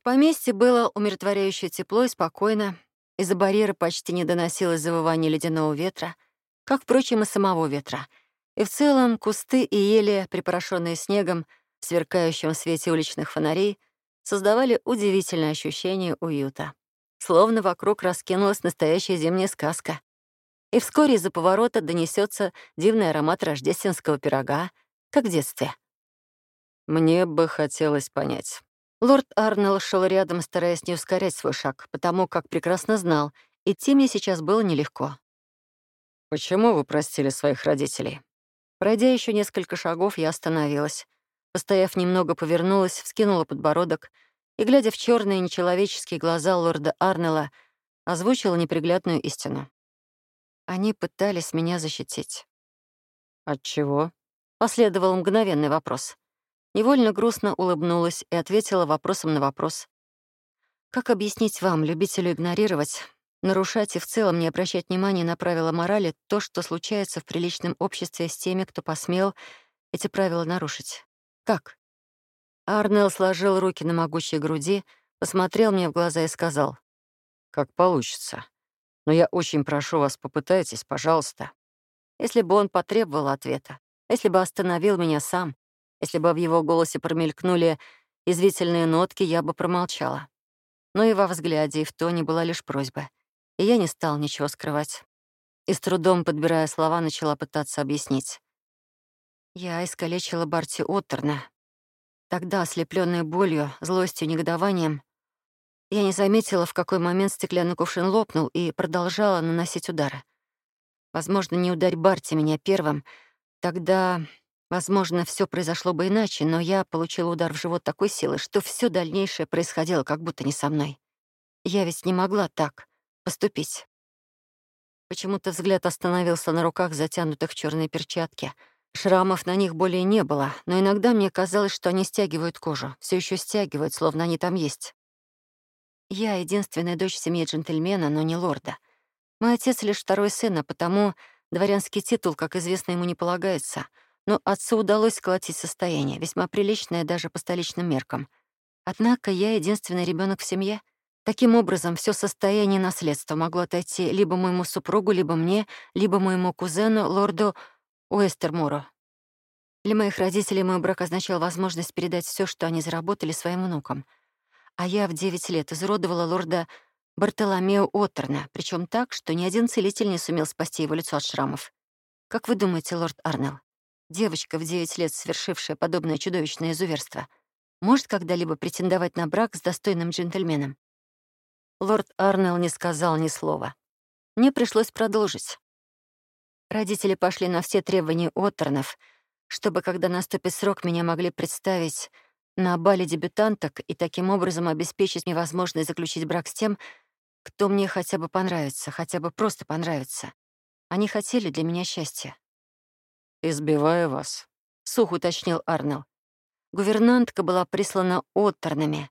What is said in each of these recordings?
В поместье было умиротворяюще тепло и спокойно. Из-за барьера почти не доносилось завывание ледяного ветра, как, впрочем, и самого ветра. И в целом кусты и ели, припорошенные снегом, в сверкающем свете уличных фонарей, создавали удивительное ощущение уюта. Словно вокруг раскинулась настоящая зимняя сказка. И вскоре из-за поворота донесется дивный аромат рождественского пирога, как в детстве. Мне бы хотелось понять, Лорд Арнелл шел рядом, стараясь не ускорять свой шаг, потому как прекрасно знал, идти мне сейчас было нелегко. «Почему вы простили своих родителей?» Пройдя еще несколько шагов, я остановилась. Постояв немного, повернулась, вскинула подбородок и, глядя в черные нечеловеческие глаза лорда Арнелла, озвучила неприглядную истину. Они пытались меня защитить. «От чего?» — последовал мгновенный вопрос. Невольно грустно улыбнулась и ответила вопросом на вопрос. «Как объяснить вам, любителю игнорировать, нарушать и в целом не обращать внимания на правила морали то, что случается в приличном обществе с теми, кто посмел эти правила нарушить? Как?» Арнелл сложил руки на могучей груди, посмотрел мне в глаза и сказал. «Как получится. Но я очень прошу вас, попытайтесь, пожалуйста». Если бы он потребовал ответа, если бы остановил меня сам, если бы в его голосе промелькнули извительные нотки, я бы промолчала. Но и во взгляде, и в тоне была лишь просьба. И я не стал ничего скрывать. И с трудом, подбирая слова, начала пытаться объяснить. Я искалечила Барти Оттерна. Тогда, ослепленная болью, злостью, негодованием, я не заметила, в какой момент стеклянный кувшин лопнул и продолжала наносить удары. Возможно, не ударь Барти меня первым, тогда Возможно, все произошло бы иначе, но я получила удар в живот такой силы, что все дальнейшее происходило как будто не со мной. Я ведь не могла так поступить. Почему-то взгляд остановился на руках, затянутых в черные перчатки. Шрамов на них более не было, но иногда мне казалось, что они стягивают кожу, все еще стягивают, словно они там есть. Я единственная дочь семьи джентльмена, но не лорда. Мой отец лишь второй сын, а потому дворянский титул, как известно, ему не полагается — но отцу удалось сколотить состояние, весьма приличное даже по столичным меркам. Однако я единственный ребенок в семье. Таким образом, все состояние наследства могло отойти либо моему супругу, либо мне, либо моему кузену, лорду Уэстермору. Для моих родителей мой брак означал возможность передать все, что они заработали своим внукам. А я в 9 лет изуродовала лорда Бартоломео Оттерна, причем так, что ни один целитель не сумел спасти его лицо от шрамов. Как вы думаете, лорд Арнелл, Девочка в 9 лет, совершившая подобное чудовищное изуверство, может когда-либо претендовать на брак с достойным джентльменом? Лорд Арнелл не сказал ни слова. Мне пришлось продолжить. Родители пошли на все требования Оттернов, чтобы, когда наступит срок, меня могли представить на бале дебютанток и таким образом обеспечить мне возможность заключить брак с тем, кто мне хотя бы понравится, хотя бы просто понравится. Они хотели для меня счастья избивая вас», — сухо уточнил Арнелл. Гувернантка была прислана отторными,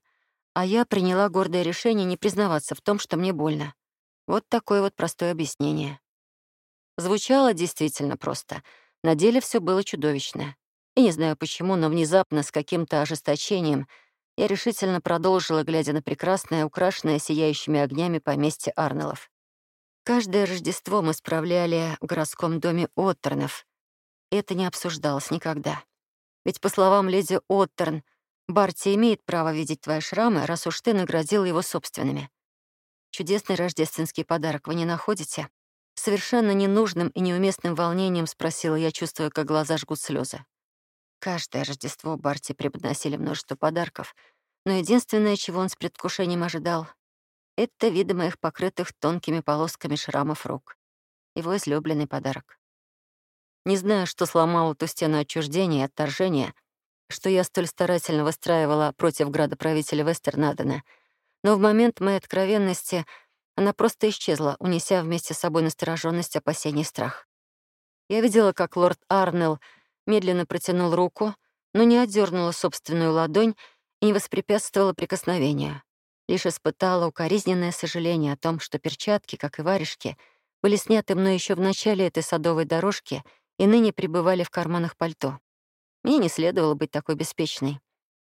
а я приняла гордое решение не признаваться в том, что мне больно. Вот такое вот простое объяснение. Звучало действительно просто. На деле все было чудовищно. И не знаю почему, но внезапно, с каким-то ожесточением, я решительно продолжила, глядя на прекрасное, украшенное сияющими огнями поместье Арнеллов. Каждое Рождество мы справляли в городском доме Оттернов, это не обсуждалось никогда. Ведь, по словам леди Оттерн, Барти имеет право видеть твои шрамы, раз уж ты наградил его собственными. Чудесный рождественский подарок вы не находите? Совершенно ненужным и неуместным волнением спросила я, чувствуя, как глаза жгут слезы. Каждое Рождество Барти преподносили множество подарков, но единственное, чего он с предвкушением ожидал, — это виды моих покрытых тонкими полосками шрамов рук. Его излюбленный подарок. Не знаю, что сломало ту стену отчуждения и отторжения, что я столь старательно выстраивала против градоправителя Вестернадена, но в момент моей откровенности она просто исчезла, унеся вместе с собой настороженность, опасений и страх. Я видела, как лорд Арнелл медленно протянул руку, но не отдернула собственную ладонь и не воспрепятствовала прикосновению. Лишь испытала укоризненное сожаление о том, что перчатки, как и варежки, были сняты мной еще в начале этой садовой дорожки — и ныне пребывали в карманах пальто. Мне не следовало быть такой беспечной.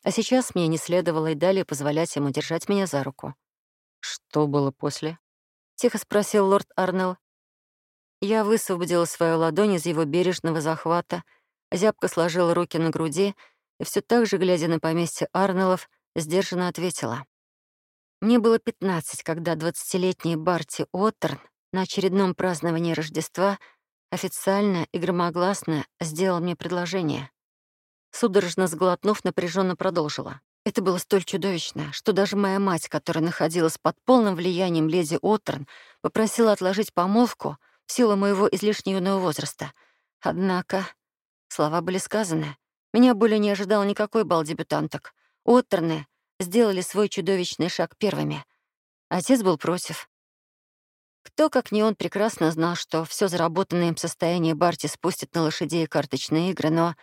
А сейчас мне не следовало и далее позволять ему держать меня за руку. «Что было после?» — тихо спросил лорд Арнелл. Я высвободила свою ладонь из его бережного захвата, зябко сложила руки на груди и все так же, глядя на поместье Арнеллов, сдержанно ответила. Мне было пятнадцать, когда двадцатилетний Барти Оттерн на очередном праздновании Рождества официально и громогласно сделал мне предложение. Судорожно сглотнув, напряженно продолжила. Это было столь чудовищно, что даже моя мать, которая находилась под полным влиянием леди Оттерн, попросила отложить помолвку в силу моего излишне юного возраста. Однако слова были сказаны. Меня более не ожидал никакой бал дебютанток. Оттерны сделали свой чудовищный шаг первыми. Отец был против. Кто, как не он, прекрасно знал, что все заработанное им состояние Барти спустит на лошадей и карточные игры, но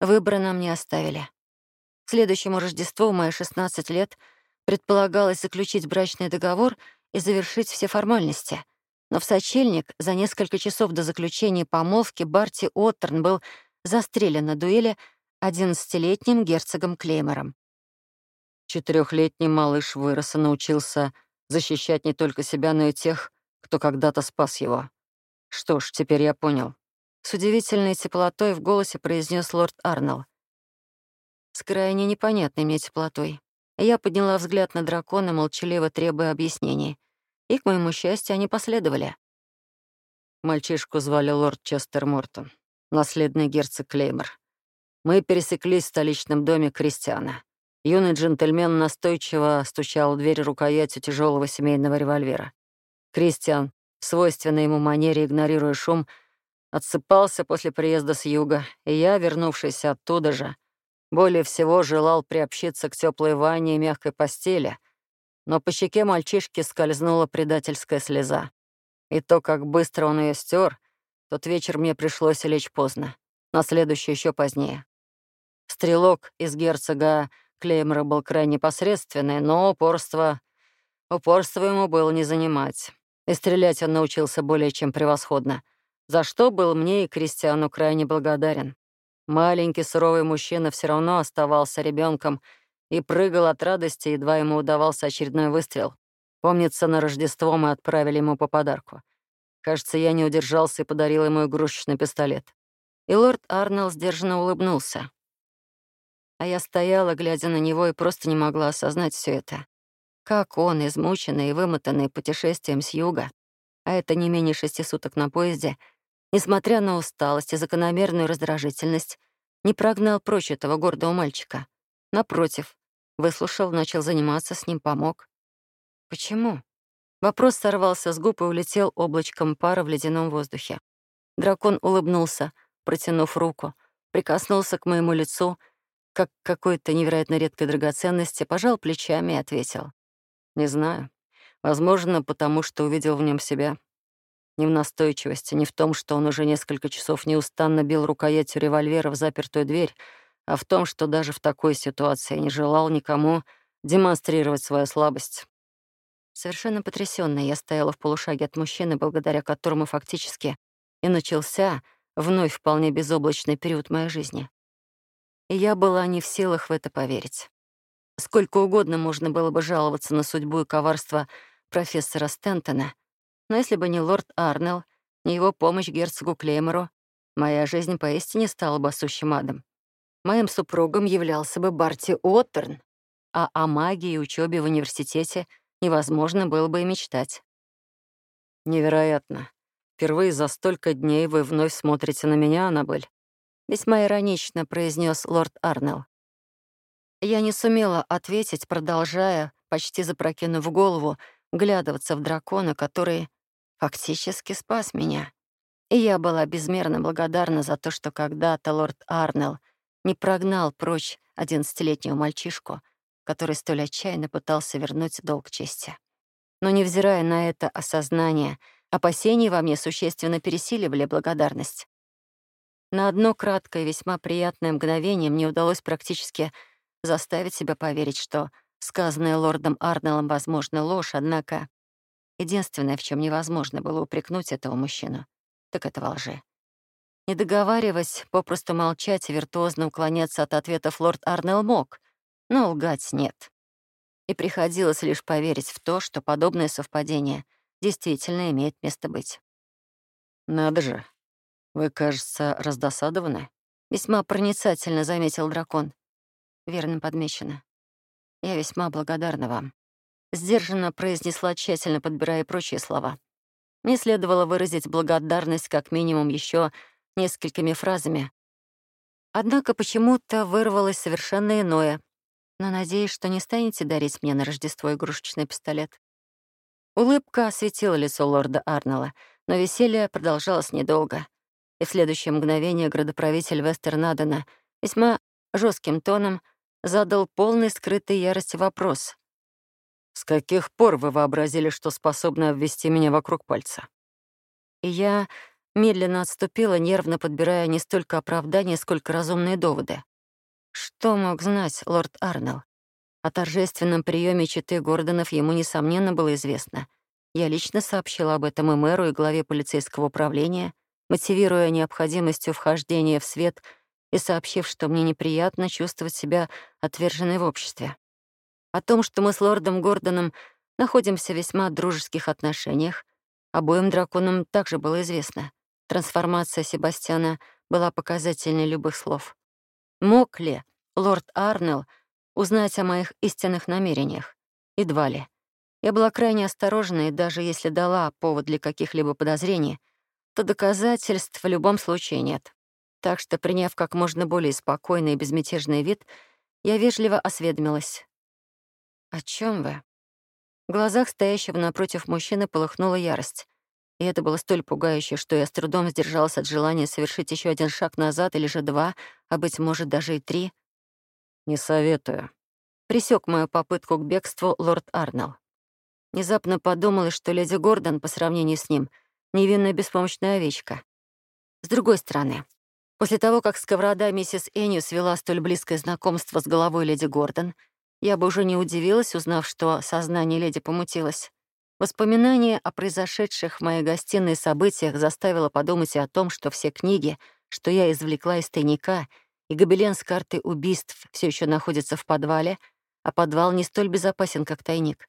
выбора нам не оставили. К следующему Рождеству, в мои 16 лет, предполагалось заключить брачный договор и завершить все формальности. Но в сочельник, за несколько часов до заключения помолвки, Барти Оттерн был застрелен на дуэли одиннадцатилетним герцогом Клеймором. Четырехлетний малыш вырос и научился защищать не только себя, но и тех, кто когда-то спас его. Что ж, теперь я понял. С удивительной теплотой в голосе произнес лорд Арнелл. С крайне непонятной мне теплотой. Я подняла взгляд на дракона, молчаливо требуя объяснений. И, к моему счастью, они последовали. Мальчишку звали лорд Честер Мортон, наследный герцог Клеймор. Мы пересеклись в столичном доме Кристиана. Юный джентльмен настойчиво стучал в дверь рукоятью тяжелого семейного револьвера. Кристиан, в свойственной ему манере, игнорируя шум, отсыпался после приезда с юга, и я, вернувшийся оттуда же, более всего желал приобщиться к теплой ванне и мягкой постели, но по щеке мальчишки скользнула предательская слеза. И то, как быстро он ее стер, тот вечер мне пришлось лечь поздно, на следующий еще позднее. Стрелок из герцога Клеймора был крайне посредственный, но упорство... Упорство ему было не занимать. И стрелять он научился более чем превосходно, за что был мне и Кристиану крайне благодарен. Маленький суровый мужчина все равно оставался ребенком и прыгал от радости, едва ему удавался очередной выстрел. Помнится, на Рождество мы отправили ему по подарку. Кажется, я не удержался и подарил ему игрушечный пистолет. И лорд Арнелл сдержанно улыбнулся. А я стояла, глядя на него, и просто не могла осознать все это. Как он, измученный и вымотанный путешествием с юга, а это не менее шести суток на поезде, несмотря на усталость и закономерную раздражительность, не прогнал прочь этого гордого мальчика. Напротив, выслушал, начал заниматься с ним, помог. Почему? Вопрос сорвался с губ и улетел облачком пара в ледяном воздухе. Дракон улыбнулся, протянув руку, прикоснулся к моему лицу — как какой-то невероятно редкой драгоценности, пожал плечами и ответил. «Не знаю. Возможно, потому что увидел в нем себя. Не в настойчивости, не в том, что он уже несколько часов неустанно бил рукоятью револьвера в запертую дверь, а в том, что даже в такой ситуации не желал никому демонстрировать свою слабость. Совершенно потрясённая я стояла в полушаге от мужчины, благодаря которому фактически и начался вновь вполне безоблачный период моей жизни и я была не в силах в это поверить. Сколько угодно можно было бы жаловаться на судьбу и коварство профессора Стентона, но если бы не лорд Арнелл, не его помощь герцогу Клеймору, моя жизнь поистине стала бы сущим адом. Моим супругом являлся бы Барти Оттерн, а о магии и учебе в университете невозможно было бы и мечтать. Невероятно. Впервые за столько дней вы вновь смотрите на меня, Аннабель весьма иронично произнес лорд Арнелл. Я не сумела ответить, продолжая, почти запрокинув голову, глядываться в дракона, который фактически спас меня. И я была безмерно благодарна за то, что когда-то лорд Арнелл не прогнал прочь одиннадцатилетнего мальчишку, который столь отчаянно пытался вернуть долг чести. Но невзирая на это осознание, опасения во мне существенно пересиливали благодарность. На одно краткое, весьма приятное мгновение мне удалось практически заставить себя поверить, что сказанное лордом Арнеллом, возможно, ложь, однако единственное, в чем невозможно было упрекнуть этого мужчину, так это во лжи. Не договариваясь, попросту молчать и виртуозно уклоняться от ответов лорд Арнелл мог, но лгать нет. И приходилось лишь поверить в то, что подобное совпадение действительно имеет место быть. «Надо же, вы, кажется, раздосадованы?» Весьма проницательно заметил дракон. Верно подмечено. Я весьма благодарна вам. Сдержанно произнесла, тщательно подбирая прочие слова. Мне следовало выразить благодарность как минимум еще несколькими фразами. Однако почему-то вырвалось совершенно иное. Но надеюсь, что не станете дарить мне на Рождество игрушечный пистолет. Улыбка осветила лицо лорда Арнелла, но веселье продолжалось недолго. И в следующее мгновение градоправитель Вестернадена весьма жестким тоном задал полный скрытой ярости вопрос. «С каких пор вы вообразили, что способны обвести меня вокруг пальца?» И я медленно отступила, нервно подбирая не столько оправдания, сколько разумные доводы. Что мог знать лорд Арнелл? О торжественном приеме читы Гордонов ему, несомненно, было известно. Я лично сообщила об этом и мэру, и главе полицейского управления, мотивируя необходимостью вхождения в свет и сообщив, что мне неприятно чувствовать себя отверженной в обществе. О том, что мы с лордом Гордоном находимся в весьма дружеских отношениях, обоим драконам также было известно. Трансформация Себастьяна была показательней любых слов. Мог ли лорд Арнелл узнать о моих истинных намерениях? Едва ли. Я была крайне осторожна, и даже если дала повод для каких-либо подозрений, то доказательств в любом случае нет. Так что, приняв как можно более спокойный и безмятежный вид, я вежливо осведомилась. «О чем вы?» В глазах стоящего напротив мужчины полыхнула ярость. И это было столь пугающе, что я с трудом сдержалась от желания совершить еще один шаг назад или же два, а, быть может, даже и три. «Не советую». Присек мою попытку к бегству лорд Арнелл. Внезапно подумала, что леди Гордон по сравнению с ним — невинная беспомощная овечка. С другой стороны, после того, как сковорода миссис Энью свела столь близкое знакомство с головой леди Гордон — я бы уже не удивилась, узнав, что сознание леди помутилось. Воспоминание о произошедших в моей гостиной событиях заставило подумать и о том, что все книги, что я извлекла из тайника, и гобелен с картой убийств все еще находятся в подвале, а подвал не столь безопасен, как тайник.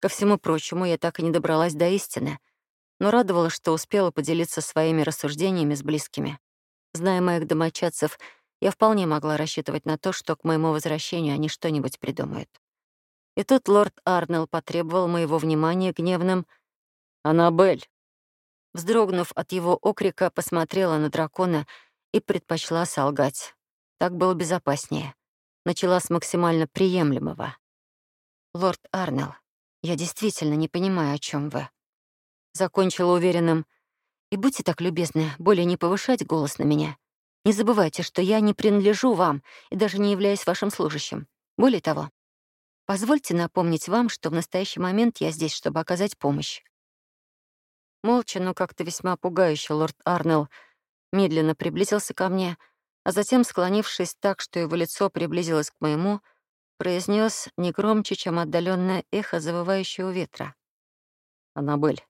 Ко всему прочему, я так и не добралась до истины, но радовало, что успела поделиться своими рассуждениями с близкими. Зная моих домочадцев, я вполне могла рассчитывать на то, что к моему возвращению они что-нибудь придумают. И тут лорд Арнелл потребовал моего внимания гневным «Аннабель». Вздрогнув от его окрика, посмотрела на дракона и предпочла солгать. Так было безопаснее. Начала с максимально приемлемого. «Лорд Арнелл, я действительно не понимаю, о чем вы». Закончила уверенным «И будьте так любезны, более не повышать голос на меня. Не забывайте, что я не принадлежу вам и даже не являюсь вашим служащим. Более того, позвольте напомнить вам, что в настоящий момент я здесь, чтобы оказать помощь». Молча, но как-то весьма пугающе, лорд Арнелл медленно приблизился ко мне, а затем, склонившись так, что его лицо приблизилось к моему, произнес не громче, чем отдаленное эхо завывающего ветра. «Аннабель,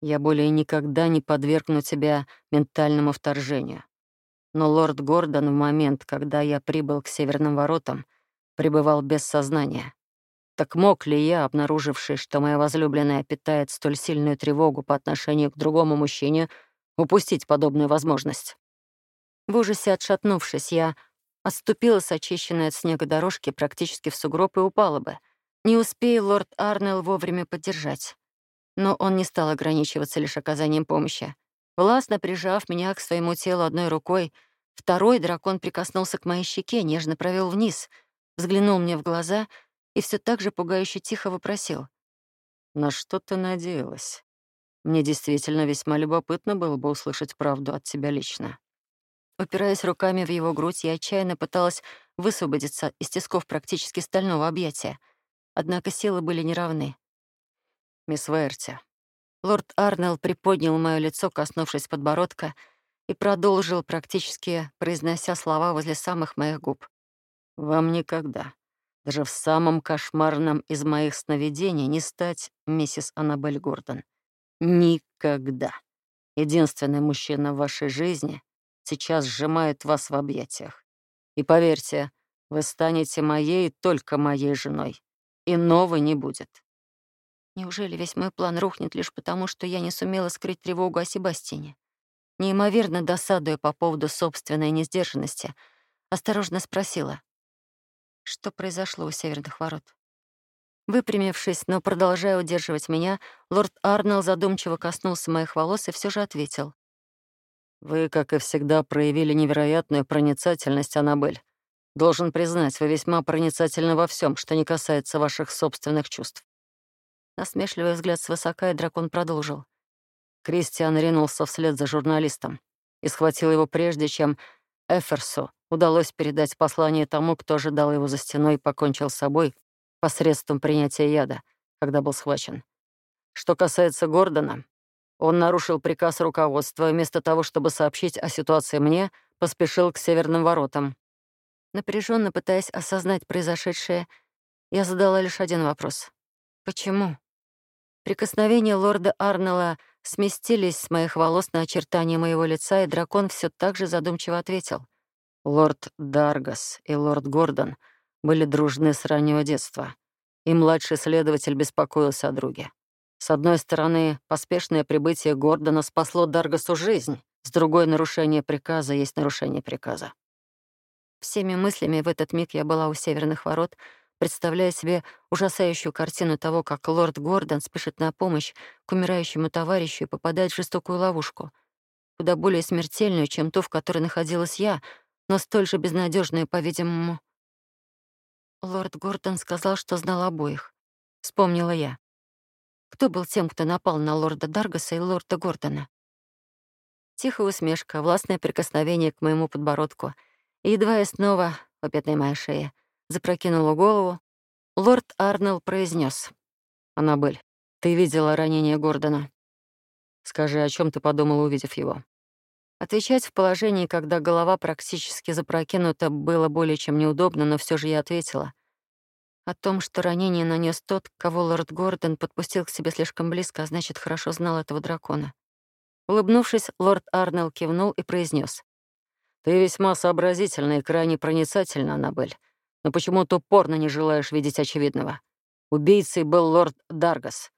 я более никогда не подвергну тебя ментальному вторжению. Но лорд Гордон в момент, когда я прибыл к северным воротам, пребывал без сознания. Так мог ли я, обнаруживший, что моя возлюбленная питает столь сильную тревогу по отношению к другому мужчине, упустить подобную возможность? В ужасе отшатнувшись, я отступила с очищенной от снега дорожки практически в сугроб и упала бы. Не успея лорд Арнелл вовремя поддержать. Но он не стал ограничиваться лишь оказанием помощи. Властно прижав меня к своему телу одной рукой, второй дракон прикоснулся к моей щеке, нежно провел вниз, взглянул мне в глаза и все так же пугающе тихо вопросил. «На что ты надеялась? Мне действительно весьма любопытно было бы услышать правду от тебя лично». Упираясь руками в его грудь, я отчаянно пыталась высвободиться из тисков практически стального объятия. Однако силы были неравны. «Мисс Вайерти, Лорд Арнелл приподнял мое лицо, коснувшись подбородка, и продолжил, практически произнося слова возле самых моих губ. «Вам никогда, даже в самом кошмарном из моих сновидений, не стать миссис Аннабель Гордон. Никогда. Единственный мужчина в вашей жизни сейчас сжимает вас в объятиях. И поверьте, Вы станете моей, только моей женой. Иного не будет. Неужели весь мой план рухнет лишь потому, что я не сумела скрыть тревогу о Себастине? Неимоверно досадуя по поводу собственной несдержанности, осторожно спросила, что произошло у северных ворот. Выпрямившись, но продолжая удерживать меня, лорд Арнелл задумчиво коснулся моих волос и все же ответил. «Вы, как и всегда, проявили невероятную проницательность, Аннабель. Должен признать, вы весьма проницательны во всем, что не касается ваших собственных чувств». Насмешливый взгляд свысока, и дракон продолжил. Кристиан ринулся вслед за журналистом и схватил его прежде, чем Эферсу удалось передать послание тому, кто ожидал его за стеной и покончил с собой посредством принятия яда, когда был схвачен. Что касается Гордона, он нарушил приказ руководства и вместо того, чтобы сообщить о ситуации мне, поспешил к северным воротам. Напряженно пытаясь осознать произошедшее, я задала лишь один вопрос. Почему? Прикосновения лорда Арнелла сместились с моих волос на очертания моего лица, и дракон все так же задумчиво ответил. Лорд Даргас и лорд Гордон — были дружны с раннего детства, и младший следователь беспокоился о друге. С одной стороны, поспешное прибытие Гордона спасло Даргасу жизнь, с другой — нарушение приказа есть нарушение приказа. Всеми мыслями в этот миг я была у северных ворот, представляя себе ужасающую картину того, как лорд Гордон спешит на помощь к умирающему товарищу и попадает в жестокую ловушку, куда более смертельную, чем ту, в которой находилась я, но столь же безнадежную, по-видимому. Лорд Гордон сказал, что знал обоих. Вспомнила я. Кто был тем, кто напал на лорда Даргаса и лорда Гордона? Тихая усмешка, властное прикосновение к моему подбородку. И едва я снова, по пятной моей шее, запрокинула голову, лорд Арнелл произнес: «Аннабель, ты видела ранение Гордона. Скажи, о чем ты подумала, увидев его?» Отвечать в положении, когда голова практически запрокинута, было более чем неудобно, но все же я ответила. О том, что ранение нанес тот, кого лорд Гордон подпустил к себе слишком близко, а значит, хорошо знал этого дракона. Улыбнувшись, лорд Арнелл кивнул и произнес: «Ты весьма сообразительна и крайне проницательна, Аннабель, но почему-то упорно не желаешь видеть очевидного. Убийцей был лорд Даргас.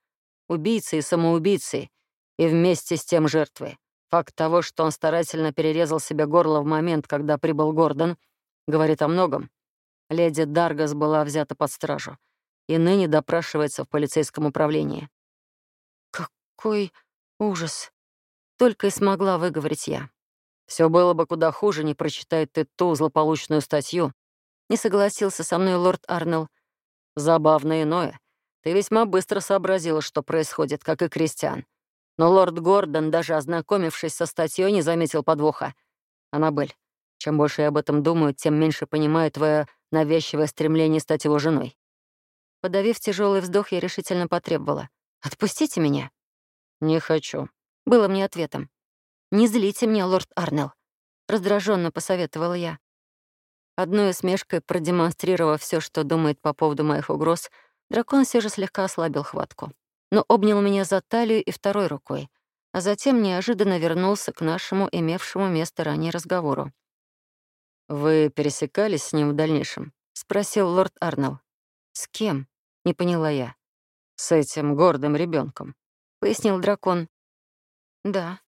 Убийцей и самоубийцей, и вместе с тем жертвой. Факт того, что он старательно перерезал себе горло в момент, когда прибыл Гордон, говорит о многом. Леди Даргас была взята под стражу и ныне допрашивается в полицейском управлении. «Какой ужас!» Только и смогла выговорить я. Все было бы куда хуже, не прочитай ты ту злополучную статью. Не согласился со мной лорд Арнелл. Забавно иное. Ты весьма быстро сообразила, что происходит, как и Кристиан. Но лорд Гордон, даже ознакомившись со статьей, не заметил подвоха. «Аннабель, чем больше я об этом думаю, тем меньше понимаю твое навязчивое стремление стать его женой». Подавив тяжелый вздох, я решительно потребовала. «Отпустите меня». «Не хочу», — было мне ответом. «Не злите меня, лорд Арнелл», — раздраженно посоветовала я. Одной усмешкой, продемонстрировав все, что думает по поводу моих угроз, дракон все же слегка ослабил хватку но обнял меня за талию и второй рукой, а затем неожиданно вернулся к нашему имевшему место ранее разговору. «Вы пересекались с ним в дальнейшем?» — спросил лорд Арнелл. «С кем?» — не поняла я. «С этим гордым ребенком, пояснил дракон. «Да».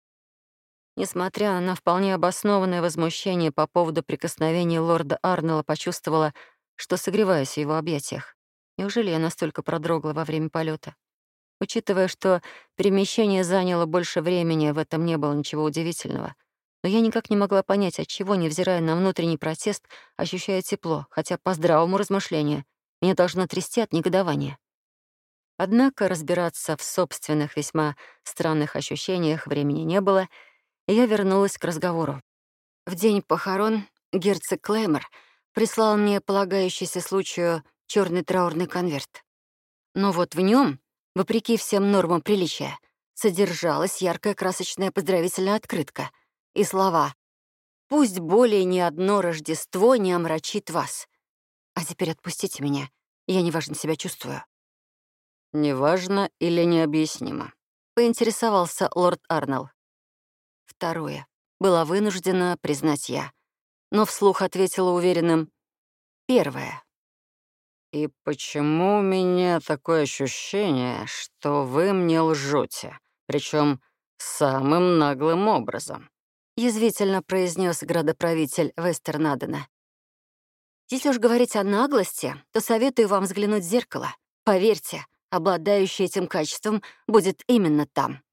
Несмотря на вполне обоснованное возмущение по поводу прикосновений лорда Арнелла, почувствовала, что согреваюсь в его объятиях. Неужели я настолько продрогла во время полета? Учитывая, что перемещение заняло больше времени, в этом не было ничего удивительного. Но я никак не могла понять, отчего, невзирая на внутренний протест, ощущаю тепло, хотя по здравому размышлению меня должно трясти от негодования. Однако разбираться в собственных весьма странных ощущениях времени не было, я вернулась к разговору. В день похорон герцог Клеймор прислал мне полагающийся случаю черный траурный конверт. Но вот в нем вопреки всем нормам приличия, содержалась яркая красочная поздравительная открытка и слова «Пусть более ни одно Рождество не омрачит вас. А теперь отпустите меня, я неважно себя чувствую». «Неважно или необъяснимо?» — поинтересовался лорд Арнелл. Второе. Была вынуждена признать я. Но вслух ответила уверенным первое. «И почему у меня такое ощущение, что вы мне лжете, причем самым наглым образом?» — язвительно произнес градоправитель Вестернадена. «Если уж говорить о наглости, то советую вам взглянуть в зеркало. Поверьте, обладающий этим качеством будет именно там».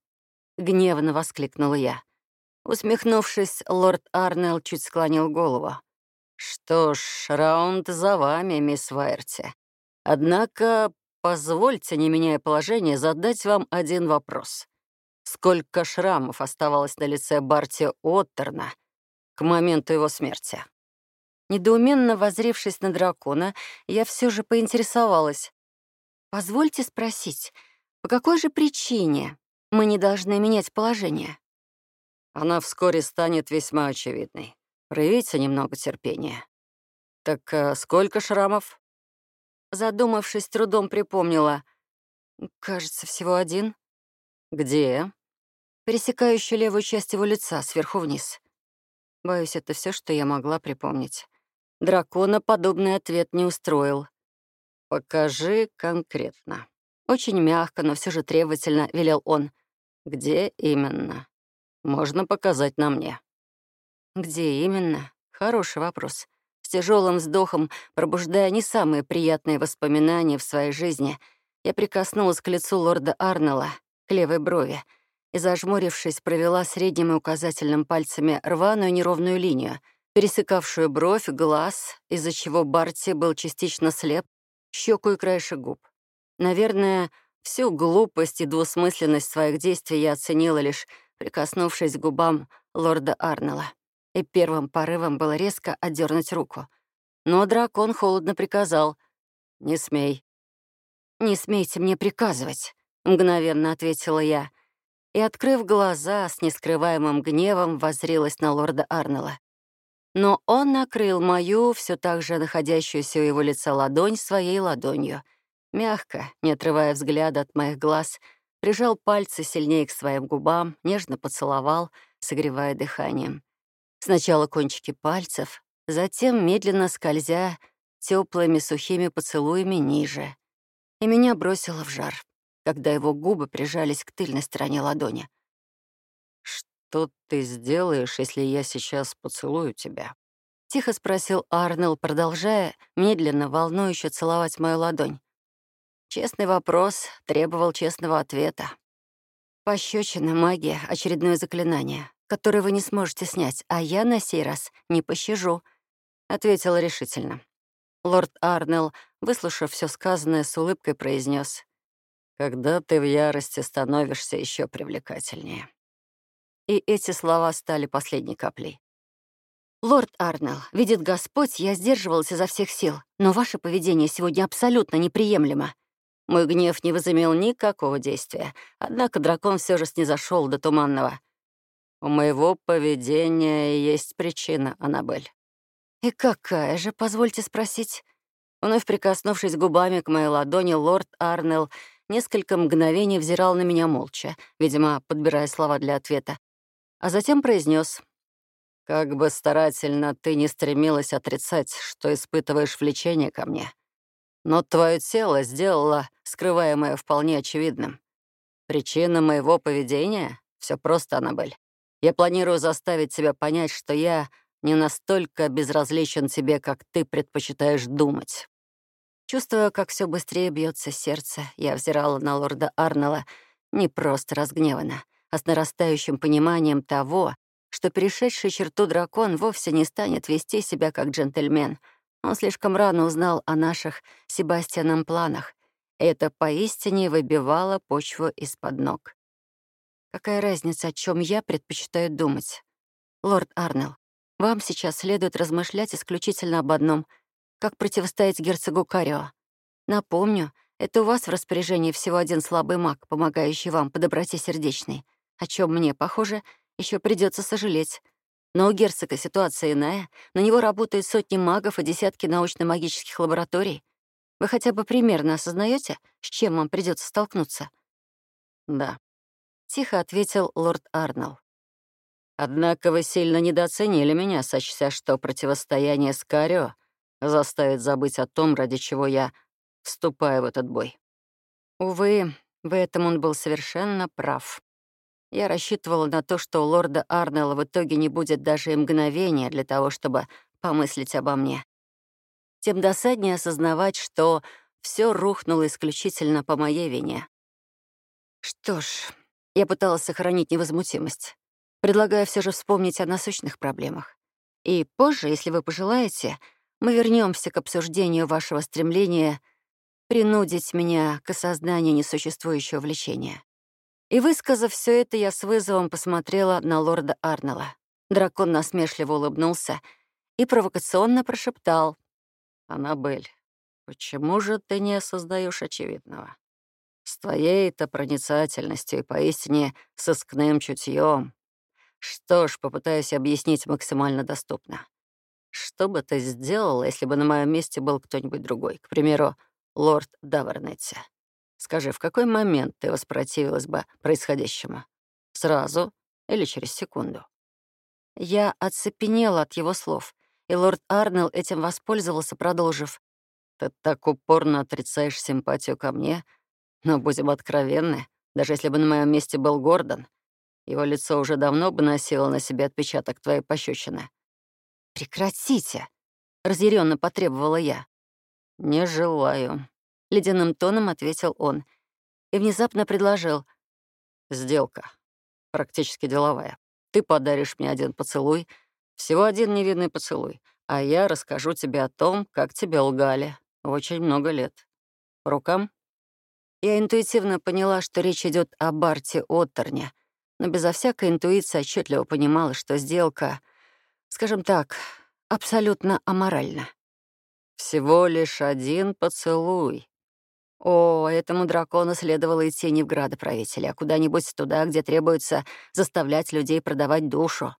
Гневно воскликнула я. Усмехнувшись, лорд Арнелл чуть склонил голову. «Что ж, раунд за вами, мисс Вайерти. Однако позвольте, не меняя положение, задать вам один вопрос. Сколько шрамов оставалось на лице Барти Оттерна к моменту его смерти?» Недоуменно возрившись на дракона, я все же поинтересовалась. «Позвольте спросить, по какой же причине мы не должны менять положение?» Она вскоре станет весьма очевидной. Проявите немного терпения. Так а сколько шрамов? Задумавшись, трудом припомнила. Кажется, всего один. Где? Пересекающий левую часть его лица, сверху вниз. Боюсь, это все, что я могла припомнить. Дракона подобный ответ не устроил. «Покажи конкретно». Очень мягко, но все же требовательно велел он. «Где именно? Можно показать на мне». Где именно? Хороший вопрос. С тяжелым вздохом, пробуждая не самые приятные воспоминания в своей жизни, я прикоснулась к лицу лорда Арнелла, к левой брови, и, зажмурившись, провела средним и указательным пальцами рваную неровную линию, пересекавшую бровь, глаз, из-за чего Барти был частично слеп, щеку и краешек губ. Наверное, всю глупость и двусмысленность своих действий я оценила лишь прикоснувшись к губам лорда Арнелла и первым порывом было резко отдернуть руку. Но дракон холодно приказал «Не смей». «Не смейте мне приказывать», — мгновенно ответила я, и, открыв глаза, с нескрываемым гневом воззрелась на лорда Арнелла. Но он накрыл мою, все так же находящуюся у его лица ладонь, своей ладонью. Мягко, не отрывая взгляда от моих глаз, прижал пальцы сильнее к своим губам, нежно поцеловал, согревая дыханием. Сначала кончики пальцев, затем медленно скользя теплыми сухими поцелуями ниже. И меня бросило в жар, когда его губы прижались к тыльной стороне ладони. «Что ты сделаешь, если я сейчас поцелую тебя?» — тихо спросил Арнелл, продолжая медленно, волнующе целовать мою ладонь. Честный вопрос требовал честного ответа. Пощечина, магия, очередное заклинание который вы не сможете снять, а я на сей раз не пощажу», — ответила решительно. Лорд Арнелл, выслушав все сказанное, с улыбкой произнес: «Когда ты в ярости становишься еще привлекательнее». И эти слова стали последней каплей. «Лорд Арнелл, видит Господь, я сдерживалась изо всех сил, но ваше поведение сегодня абсолютно неприемлемо. Мой гнев не возымел никакого действия, однако дракон все же снизошел до Туманного. У моего поведения есть причина, Аннабель. И какая же, позвольте спросить? Вновь прикоснувшись губами к моей ладони, лорд Арнелл несколько мгновений взирал на меня молча, видимо, подбирая слова для ответа, а затем произнес: «Как бы старательно ты не стремилась отрицать, что испытываешь влечение ко мне, но твое тело сделало скрываемое вполне очевидным. Причина моего поведения — все просто, Аннабель. Я планирую заставить тебя понять, что я не настолько безразличен тебе, как ты предпочитаешь думать». Чувствуя, как все быстрее бьется сердце, я взирала на лорда Арнелла не просто разгневанно, а с нарастающим пониманием того, что перешедший черту дракон вовсе не станет вести себя как джентльмен. Он слишком рано узнал о наших Себастьяном планах, это поистине выбивало почву из-под ног. Какая разница, о чем я предпочитаю думать? Лорд Арнелл, вам сейчас следует размышлять исключительно об одном — как противостоять герцогу Карио. Напомню, это у вас в распоряжении всего один слабый маг, помогающий вам по доброте сердечной, о чем мне, похоже, еще придется сожалеть. Но у герцога ситуация иная. На него работают сотни магов и десятки научно-магических лабораторий. Вы хотя бы примерно осознаете, с чем вам придется столкнуться? Да, — тихо ответил лорд Арнелл. «Однако вы сильно недооценили меня, сочтя, что противостояние с Карио заставить забыть о том, ради чего я вступаю в этот бой. Увы, в этом он был совершенно прав. Я рассчитывала на то, что у лорда Арнелла в итоге не будет даже и мгновения для того, чтобы помыслить обо мне. Тем досаднее осознавать, что все рухнуло исключительно по моей вине. Что ж, я пыталась сохранить невозмутимость. Предлагаю все же вспомнить о насущных проблемах. И позже, если вы пожелаете, мы вернемся к обсуждению вашего стремления принудить меня к осознанию несуществующего влечения. И высказав все это, я с вызовом посмотрела на лорда Арнелла. Дракон насмешливо улыбнулся и провокационно прошептал. «Аннабель, почему же ты не осознаешь очевидного? С твоей-то проницательностью и поистине сыскным чутьем. Что ж, попытаюсь объяснить максимально доступно. Что бы ты сделал, если бы на моем месте был кто-нибудь другой? К примеру, лорд Давернетти. Скажи, в какой момент ты воспротивилась бы происходящему? Сразу или через секунду? Я оцепенела от его слов, и лорд Арнелл этим воспользовался, продолжив. «Ты так упорно отрицаешь симпатию ко мне, но будем откровенны, даже если бы на моем месте был Гордон, его лицо уже давно бы носило на себе отпечаток твоей пощечины». «Прекратите!» — разъяренно потребовала я. «Не желаю», — ледяным тоном ответил он и внезапно предложил. «Сделка. Практически деловая. Ты подаришь мне один поцелуй, всего один невидный поцелуй, а я расскажу тебе о том, как тебя лгали очень много лет. Рукам?» Я интуитивно поняла, что речь идет о Барте Оттерне, но безо всякой интуиции отчетливо понимала, что сделка, скажем так, абсолютно аморальна. Всего лишь один поцелуй. О, этому дракону следовало идти не в градоправителя, а куда-нибудь туда, где требуется заставлять людей продавать душу.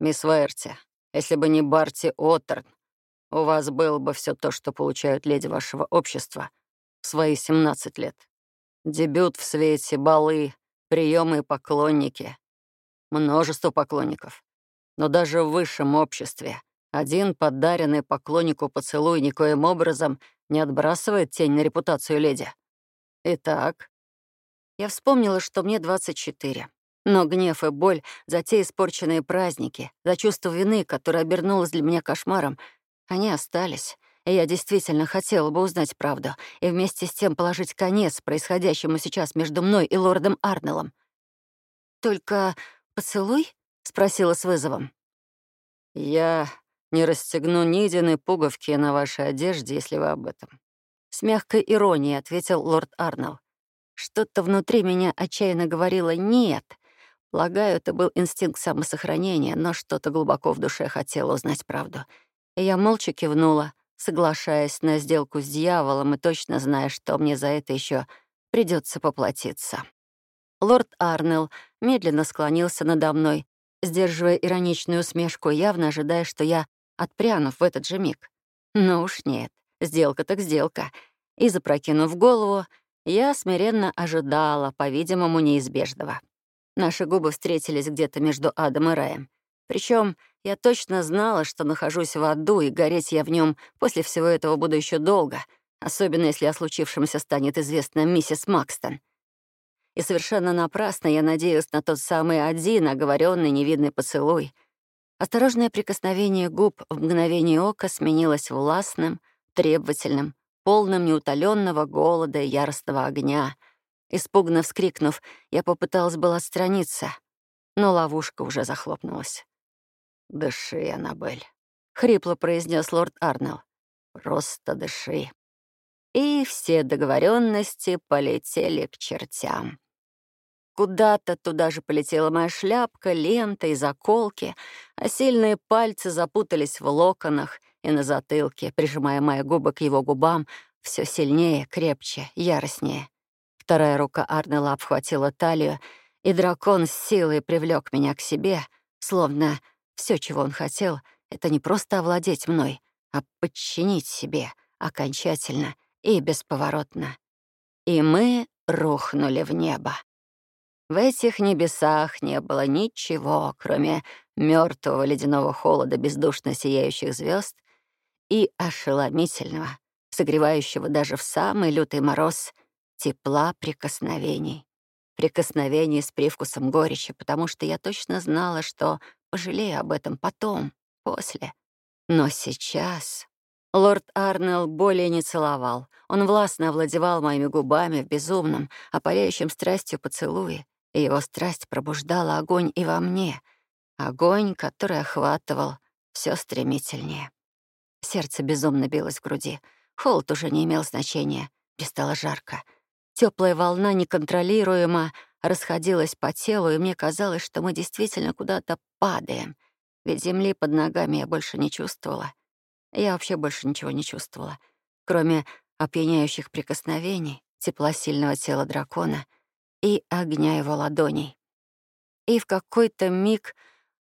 Мисс Вайерти, если бы не Барти Оттерн, у вас было бы все то, что получают леди вашего общества в свои 17 лет. Дебют в свете, балы, приемы и поклонники. Множество поклонников. Но даже в высшем обществе один подаренный поклоннику поцелуй никоим образом не отбрасывает тень на репутацию леди. Итак, я вспомнила, что мне 24. Но гнев и боль за те испорченные праздники, за чувство вины, которое обернулось для меня кошмаром, они остались. И я действительно хотела бы узнать правду и вместе с тем положить конец происходящему сейчас между мной и лордом Арнеллом. «Только поцелуй?» — спросила с вызовом. «Я не расстегну ни единой пуговки на вашей одежде, если вы об этом». С мягкой иронией ответил лорд Арнелл. Что-то внутри меня отчаянно говорило «нет». Полагаю, это был инстинкт самосохранения, но что-то глубоко в душе хотело узнать правду. И я молча кивнула, соглашаясь на сделку с дьяволом и точно зная, что мне за это еще придется поплатиться. Лорд Арнелл медленно склонился надо мной, сдерживая ироничную усмешку, явно ожидая, что я отпрянув в этот же миг. Ну уж нет, сделка так сделка. И, запрокинув голову, я смиренно ожидала, по-видимому, неизбежного. Наши губы встретились где-то между адом и раем. Причем я точно знала, что нахожусь в аду, и гореть я в нем после всего этого буду еще долго, особенно если о случившемся станет известно миссис Макстон. И совершенно напрасно я надеялась на тот самый один оговоренный невидный поцелуй — Осторожное прикосновение губ в мгновение ока сменилось властным, требовательным, полным неутоленного голода и яростного огня. Испуганно вскрикнув, я попыталась было отстраниться, но ловушка уже захлопнулась. «Дыши, Аннабель», — хрипло произнес лорд Арнелл. «Просто дыши». И все договоренности полетели к чертям. Куда-то туда же полетела моя шляпка, лента и заколки, а сильные пальцы запутались в локонах и на затылке, прижимая мои губы к его губам все сильнее, крепче, яростнее. Вторая рука Арнелла обхватила талию, и дракон с силой привлек меня к себе, словно все, чего он хотел, это не просто овладеть мной, а подчинить себе окончательно и бесповоротно. И мы рухнули в небо. В этих небесах не было ничего, кроме мертвого ледяного холода бездушно сияющих звезд и ошеломительного, согревающего даже в самый лютый мороз, тепла прикосновений. Прикосновений с привкусом горечи, потому что я точно знала, что пожалею об этом потом, после. Но сейчас лорд Арнелл более не целовал. Он властно овладевал моими губами в безумном, опаляющем страстью поцелуе, его страсть пробуждала огонь и во мне, огонь, который охватывал все стремительнее. Сердце безумно билось в груди. Холод уже не имел значения, мне стало жарко. Теплая волна неконтролируемо расходилась по телу, и мне казалось, что мы действительно куда-то падаем, ведь земли под ногами я больше не чувствовала. Я вообще больше ничего не чувствовала, кроме опьяняющих прикосновений, тепла сильного тела дракона и огня его ладоней. И в какой-то миг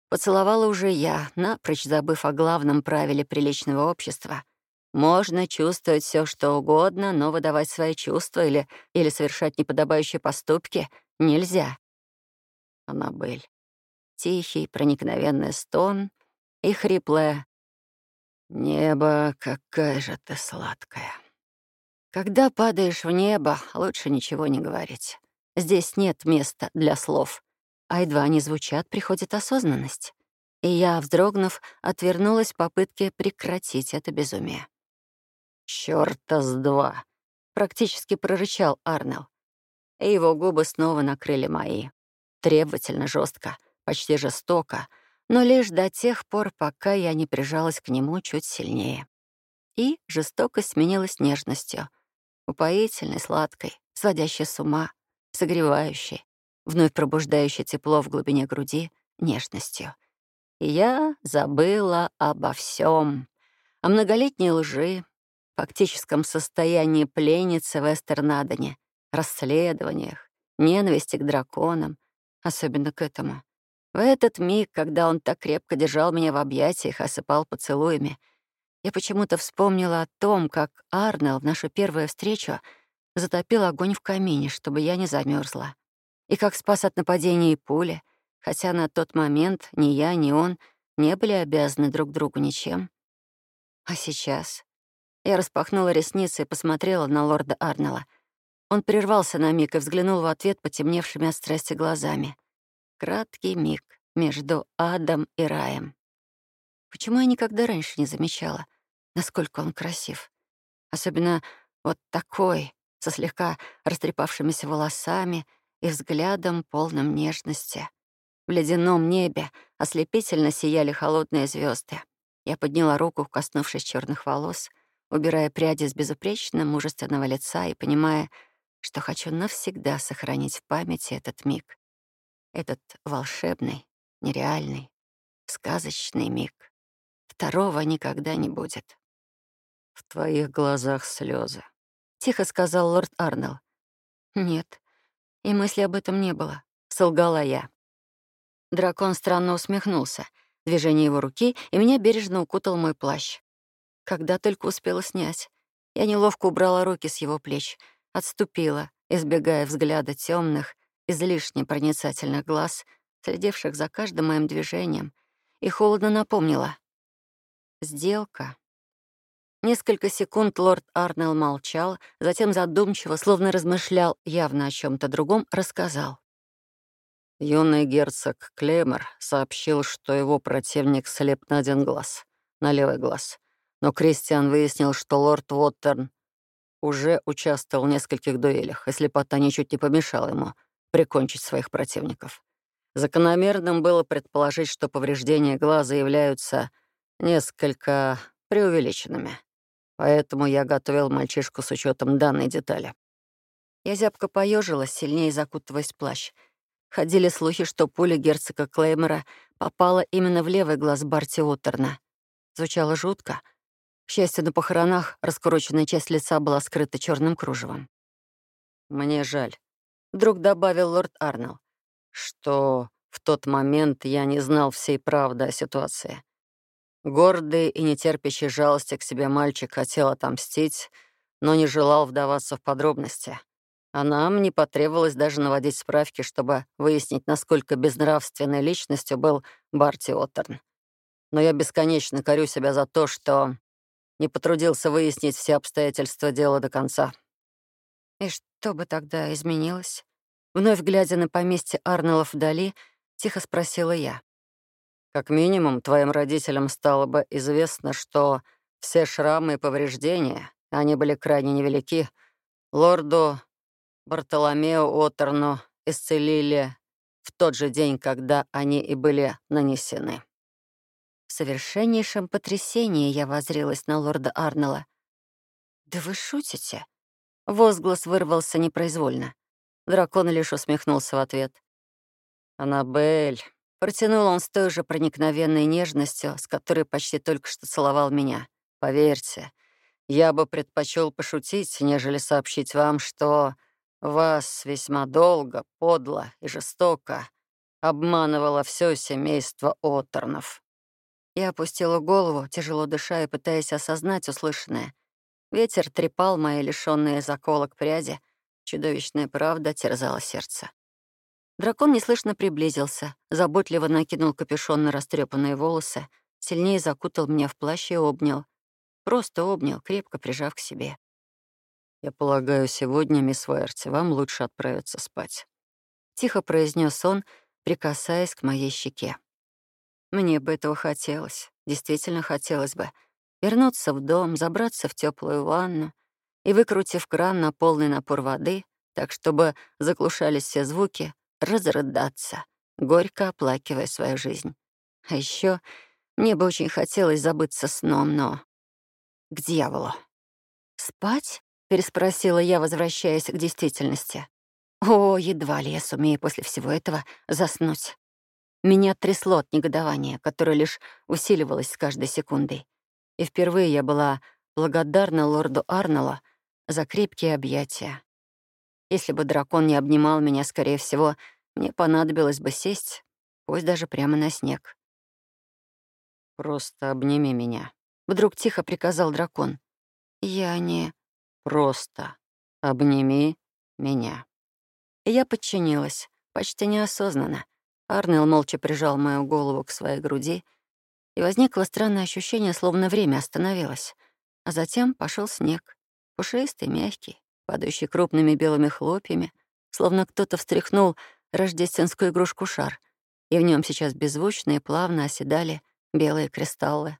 поцеловала уже я, напрочь забыв о главном правиле приличного общества. Можно чувствовать все, что угодно, но выдавать свои чувства или, или совершать неподобающие поступки нельзя. Аннабель. Тихий, проникновенный стон и хриплое «Небо, какая же ты сладкая». Когда падаешь в небо, лучше ничего не говорить. Здесь нет места для слов. А едва они звучат, приходит осознанность. И я, вздрогнув, отвернулась в попытке прекратить это безумие. «Чёрта с два!» — практически прорычал Арнел. И его губы снова накрыли мои. Требовательно, жестко, почти жестоко — но лишь до тех пор, пока я не прижалась к нему чуть сильнее. И жестокость сменилась нежностью, упоительной, сладкой, сводящей с ума, согревающей, вновь пробуждающей тепло в глубине груди нежностью. И я забыла обо всем, о многолетней лжи, фактическом состоянии пленницы в Эстернадоне, расследованиях, ненависти к драконам, особенно к этому. В этот миг, когда он так крепко держал меня в объятиях, осыпал поцелуями, я почему-то вспомнила о том, как Арнелл в нашу первую встречу затопил огонь в камине, чтобы я не замерзла, и как спас от нападения и пули, хотя на тот момент ни я, ни он не были обязаны друг другу ничем. А сейчас я распахнула ресницы и посмотрела на лорда Арнелла. Он прервался на миг и взглянул в ответ потемневшими от страсти глазами. Краткий миг между адом и раем. Почему я никогда раньше не замечала, насколько он красив? Особенно вот такой, со слегка растрепавшимися волосами и взглядом полным нежности. В ледяном небе ослепительно сияли холодные звезды. Я подняла руку, коснувшись черных волос, убирая пряди с безупречно мужественного лица и понимая, что хочу навсегда сохранить в памяти этот миг. Этот волшебный, нереальный, сказочный миг. Второго никогда не будет. «В твоих глазах слезы, тихо сказал лорд Арнелл. «Нет, и мысли об этом не было», — солгала я. Дракон странно усмехнулся. Движение его руки, и меня бережно укутал мой плащ. Когда только успела снять, я неловко убрала руки с его плеч, отступила, избегая взгляда темных, излишне проницательных глаз, следивших за каждым моим движением, и холодно напомнила. «Сделка». Несколько секунд лорд Арнелл молчал, затем задумчиво, словно размышлял явно о чем то другом, рассказал. Юный герцог Клеймер сообщил, что его противник слеп на один глаз, на левый глаз. Но Кристиан выяснил, что лорд Уоттерн уже участвовал в нескольких дуэлях, и слепота ничуть не помешала ему — прикончить своих противников. Закономерным было предположить, что повреждения глаза являются несколько преувеличенными. Поэтому я готовил мальчишку с учетом данной детали. Я зябко поежилась, сильнее закутываясь в плащ. Ходили слухи, что пуля герцога Клеймера попала именно в левый глаз Барти Уоттерна. Звучало жутко. К счастью, на похоронах раскуроченная часть лица была скрыта черным кружевом. «Мне жаль», вдруг добавил лорд Арнелл, что в тот момент я не знал всей правды о ситуации. Гордый и нетерпящий жалости к себе мальчик хотел отомстить, но не желал вдаваться в подробности. А нам не потребовалось даже наводить справки, чтобы выяснить, насколько безнравственной личностью был Барти Оттерн. Но я бесконечно корю себя за то, что не потрудился выяснить все обстоятельства дела до конца». «И что бы тогда изменилось?» Вновь глядя на поместье Арнеллов вдали, тихо спросила я. «Как минимум, твоим родителям стало бы известно, что все шрамы и повреждения, они были крайне невелики, лорду Бартоломео Отерну исцелили в тот же день, когда они и были нанесены». В совершеннейшем потрясении я возрилась на лорда Арнелла. «Да вы шутите?» Возглас вырвался непроизвольно. Дракон лишь усмехнулся в ответ. «Аннабель», — протянул он с той же проникновенной нежностью, с которой почти только что целовал меня. «Поверьте, я бы предпочел пошутить, нежели сообщить вам, что вас весьма долго, подло и жестоко обманывало все семейство Оторнов». Я опустила голову, тяжело дыша и пытаясь осознать услышанное. Ветер трепал мои лишённые заколок пряди, Чудовищная правда терзала сердце. Дракон неслышно приблизился, заботливо накинул капюшон на растрепанные волосы, сильнее закутал меня в плащ и обнял. Просто обнял, крепко прижав к себе. «Я полагаю, сегодня, мисс Вайерти, вам лучше отправиться спать», — тихо произнес он, прикасаясь к моей щеке. Мне бы этого хотелось, действительно хотелось бы. Вернуться в дом, забраться в теплую ванну, и, выкрутив кран на полный напор воды, так чтобы заглушались все звуки, разрыдаться, горько оплакивая свою жизнь. А еще мне бы очень хотелось забыться сном, но... К дьяволу. «Спать?» — переспросила я, возвращаясь к действительности. О, едва ли я сумею после всего этого заснуть. Меня трясло от негодования, которое лишь усиливалось с каждой секундой. И впервые я была благодарна лорду Арнеллу за крепкие объятия. Если бы дракон не обнимал меня, скорее всего, мне понадобилось бы сесть, пусть даже прямо на снег. «Просто обними меня», — вдруг тихо приказал дракон. «Я не...» «Просто обними меня». Я подчинилась, почти неосознанно. Арнелл молча прижал мою голову к своей груди, и возникло странное ощущение, словно время остановилось. А затем пошел снег. Пушистый, мягкий, падающий крупными белыми хлопьями, словно кто-то встряхнул рождественскую игрушку шар, и в нем сейчас беззвучно и плавно оседали белые кристаллы.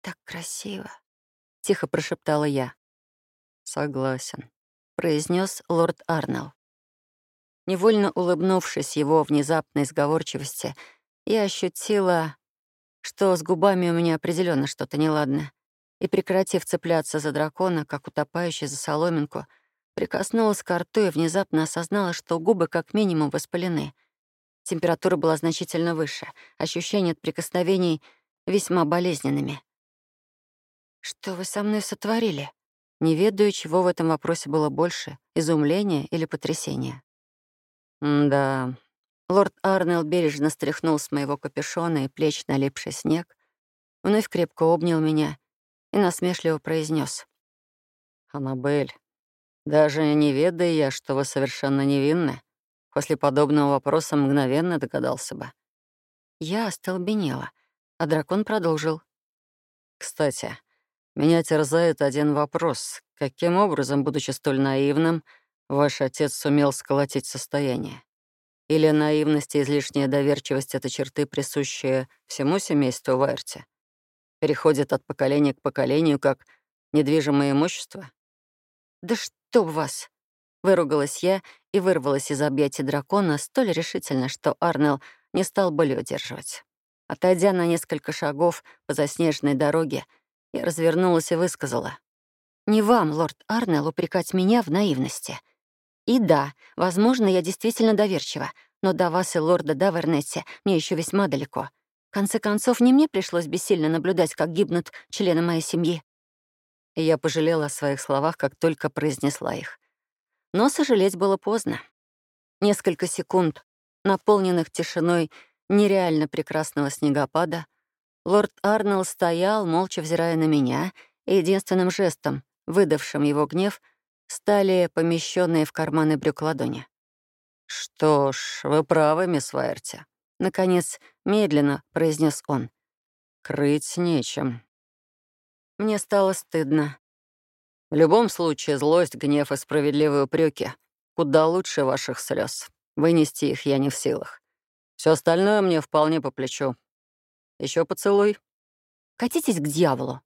«Так красиво», — тихо прошептала я. «Согласен», — произнес лорд Арнелл. Невольно улыбнувшись его внезапной сговорчивости, я ощутила, что с губами у меня определенно что-то неладное и, прекратив цепляться за дракона, как утопающий за соломинку, прикоснулась к рту и внезапно осознала, что губы как минимум воспалены. Температура была значительно выше, ощущения от прикосновений весьма болезненными. «Что вы со мной сотворили?» Не ведаю, чего в этом вопросе было больше — изумления или потрясения. «Да». Лорд Арнелл бережно стряхнул с моего капюшона и плеч налипший снег, вновь крепко обнял меня и насмешливо произнес: «Аннабель, даже не ведая я, что вы совершенно невинны, после подобного вопроса мгновенно догадался бы». Я остолбенела, а дракон продолжил. «Кстати, меня терзает один вопрос. Каким образом, будучи столь наивным, ваш отец сумел сколотить состояние? Или наивность и излишняя доверчивость — это черты, присущие всему семейству Вайерти? Переходит от поколения к поколению как недвижимое имущество? «Да чтоб вас!» — выругалась я и вырвалась из объятий дракона столь решительно, что Арнелл не стал более удерживать. Отойдя на несколько шагов по заснеженной дороге, я развернулась и высказала. «Не вам, лорд Арнелл, упрекать меня в наивности. И да, возможно, я действительно доверчива, но до вас и лорда Давернетти мне еще весьма далеко конце концов, не мне пришлось бессильно наблюдать, как гибнут члены моей семьи. Я пожалела о своих словах, как только произнесла их. Но сожалеть было поздно. Несколько секунд, наполненных тишиной нереально прекрасного снегопада, лорд Арнелл стоял, молча взирая на меня, и единственным жестом, выдавшим его гнев, стали помещенные в карманы брюк ладони. «Что ж, вы правы, мисс Вайерти», Наконец, медленно произнес он. «Крыть нечем. Мне стало стыдно. В любом случае, злость, гнев и справедливые упреки куда лучше ваших слез. Вынести их я не в силах. Все остальное мне вполне по плечу. Еще поцелуй. Катитесь к дьяволу.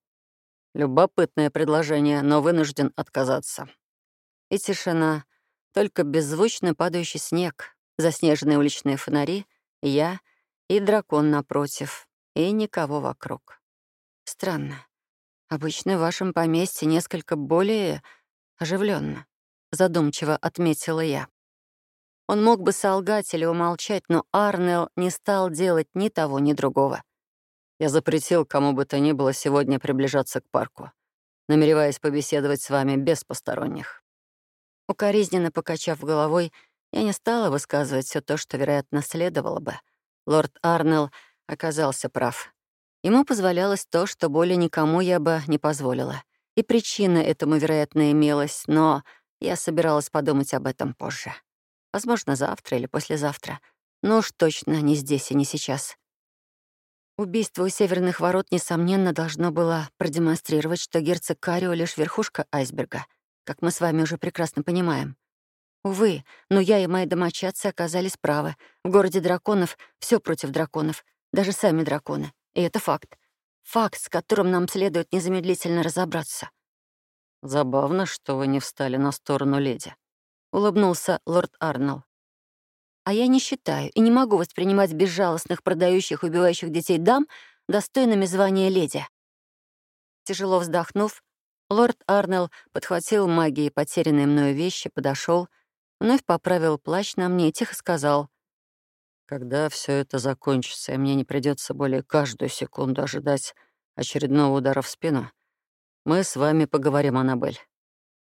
Любопытное предложение, но вынужден отказаться. И тишина, только беззвучно падающий снег, заснеженные уличные фонари, я и дракон напротив, и никого вокруг. Странно. Обычно в вашем поместье несколько более оживленно, задумчиво отметила я. Он мог бы солгать или умолчать, но Арнелл не стал делать ни того, ни другого. Я запретил кому бы то ни было сегодня приближаться к парку, намереваясь побеседовать с вами без посторонних. Укоризненно покачав головой, я не стала высказывать все то, что, вероятно, следовало бы. Лорд Арнелл оказался прав. Ему позволялось то, что более никому я бы не позволила. И причина этому, вероятно, имелась, но я собиралась подумать об этом позже. Возможно, завтра или послезавтра. Но уж точно не здесь и не сейчас. Убийство у северных ворот, несомненно, должно было продемонстрировать, что герцог Карио — лишь верхушка айсберга, как мы с вами уже прекрасно понимаем. Увы, но я и мои домочадцы оказались правы. В городе драконов все против драконов, даже сами драконы. И это факт. Факт, с которым нам следует незамедлительно разобраться. «Забавно, что вы не встали на сторону леди», — улыбнулся лорд Арнелл. А я не считаю и не могу воспринимать безжалостных, продающих, убивающих детей дам достойными звания леди. Тяжело вздохнув, лорд Арнелл подхватил магией потерянные мною вещи, подошел, вновь поправил плащ на мне и тихо сказал. «Когда все это закончится, и мне не придется более каждую секунду ожидать очередного удара в спину, мы с вами поговорим, Аннабель.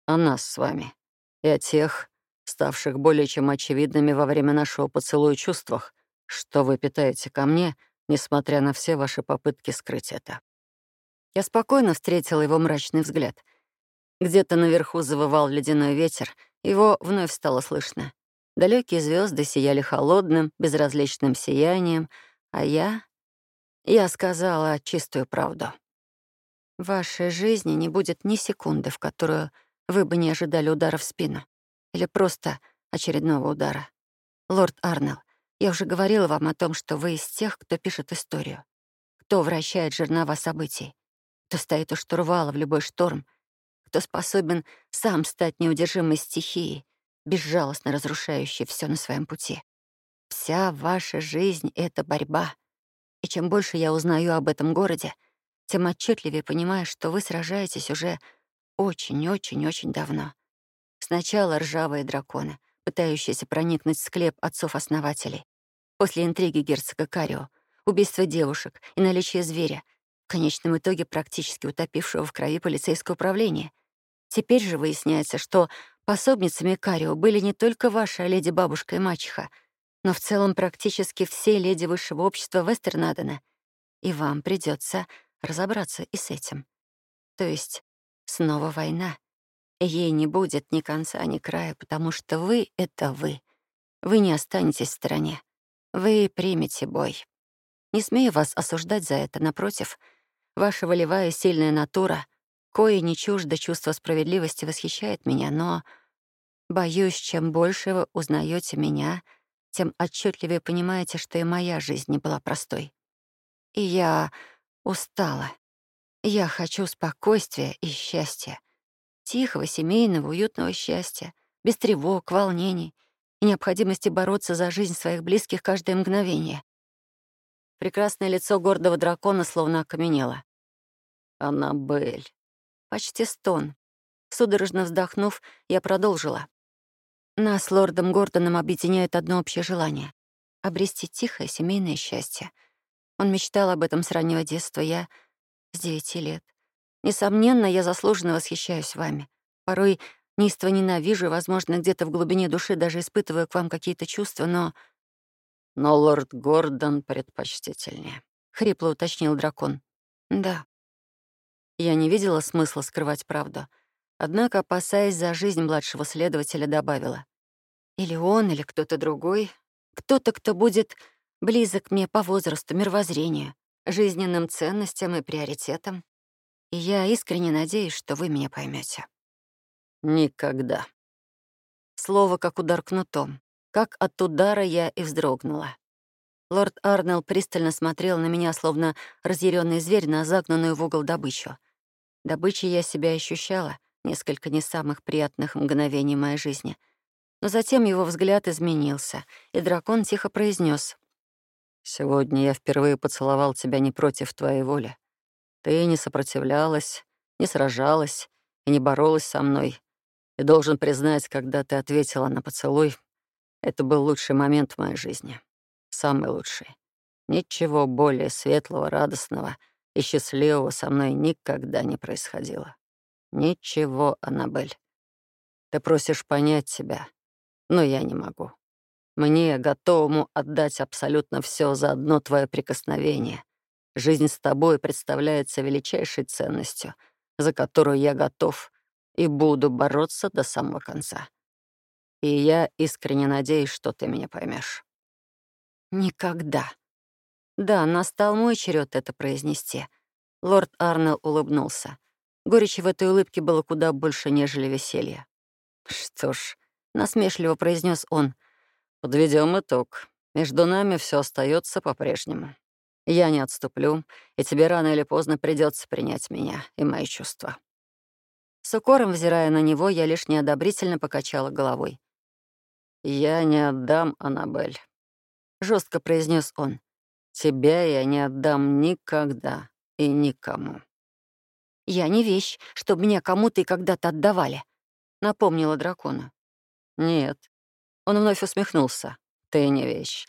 О нас с вами. И о тех, ставших более чем очевидными во время нашего поцелуя чувствах, что вы питаете ко мне, несмотря на все ваши попытки скрыть это. Я спокойно встретила его мрачный взгляд. Где-то наверху завывал ледяной ветер, его вновь стало слышно. Далекие звезды сияли холодным, безразличным сиянием, а я... Я сказала чистую правду. В вашей жизни не будет ни секунды, в которую вы бы не ожидали удара в спину. Или просто очередного удара. Лорд Арнелл, я уже говорила вам о том, что вы из тех, кто пишет историю, кто вращает жернова событий, кто стоит у штурвала в любой шторм, кто способен сам стать неудержимой стихией, безжалостно разрушающей все на своем пути. Вся ваша жизнь — это борьба. И чем больше я узнаю об этом городе, тем отчетливее понимаю, что вы сражаетесь уже очень-очень-очень давно. Сначала ржавые драконы, пытающиеся проникнуть в склеп отцов-основателей. После интриги герцога Карио, убийства девушек и наличия зверя, в конечном итоге практически утопившего в крови полицейское управление. Теперь же выясняется, что пособницами Карио были не только ваша леди-бабушка и мачеха, но в целом практически все леди высшего общества Вестернадена. И вам придется разобраться и с этим. То есть снова война. Ей не будет ни конца, ни края, потому что вы — это вы. Вы не останетесь в стороне. Вы примете бой. Не смею вас осуждать за это, напротив. Ваша волевая сильная натура, кое не чуждо чувство справедливости, восхищает меня, но... Боюсь, чем больше вы узнаете меня, тем отчетливее понимаете, что и моя жизнь не была простой. И я устала. Я хочу спокойствия и счастья. Тихого, семейного, уютного счастья, без тревог, волнений и необходимости бороться за жизнь своих близких каждое мгновение. Прекрасное лицо гордого дракона словно окаменело. «Аннабель». Почти стон. Судорожно вздохнув, я продолжила. Нас с лордом Гордоном объединяет одно общее желание — обрести тихое семейное счастье. Он мечтал об этом с раннего детства, я — с девяти лет. Несомненно, я заслуженно восхищаюсь вами. Порой неистово ненавижу возможно, где-то в глубине души даже испытываю к вам какие-то чувства, но... Но лорд Гордон предпочтительнее, — хрипло уточнил дракон. Да. Я не видела смысла скрывать правду. Однако, опасаясь за жизнь младшего следователя, добавила. Или он, или кто-то другой. Кто-то, кто будет близок мне по возрасту, мировоззрению, жизненным ценностям и приоритетам. И я искренне надеюсь, что вы меня поймете. Никогда. Слово как удар кнутом. Как от удара я и вздрогнула. Лорд Арнелл пристально смотрел на меня, словно разъяренный зверь на загнанную в угол добычу. Добычей я себя ощущала, несколько не самых приятных мгновений моей жизни. Но затем его взгляд изменился, и дракон тихо произнес: «Сегодня я впервые поцеловал тебя не против твоей воли. Ты не сопротивлялась, не сражалась и не боролась со мной. И должен признать, когда ты ответила на поцелуй, это был лучший момент в моей жизни. Самый лучший. Ничего более светлого, радостного и счастливого со мной никогда не происходило. Ничего, Аннабель. Ты просишь понять себя, но я не могу. Мне, готовому отдать абсолютно все за одно твое прикосновение. Жизнь с тобой представляется величайшей ценностью, за которую я готов и буду бороться до самого конца. И я искренне надеюсь, что ты меня поймешь. Никогда. Да, настал мой черед это произнести. Лорд Арнелл улыбнулся. Горечи в этой улыбке было куда больше, нежели веселья. «Что ж», — насмешливо произнес он, — «подведем итог. Между нами все остается по-прежнему. Я не отступлю, и тебе рано или поздно придется принять меня и мои чувства». С укором, взирая на него, я лишь неодобрительно покачала головой. «Я не отдам, Аннабель», — жестко произнес он. «Тебя я не отдам никогда и никому». «Я не вещь, чтобы меня кому-то и когда-то отдавали», — напомнила дракона. «Нет». Он вновь усмехнулся. «Ты не вещь.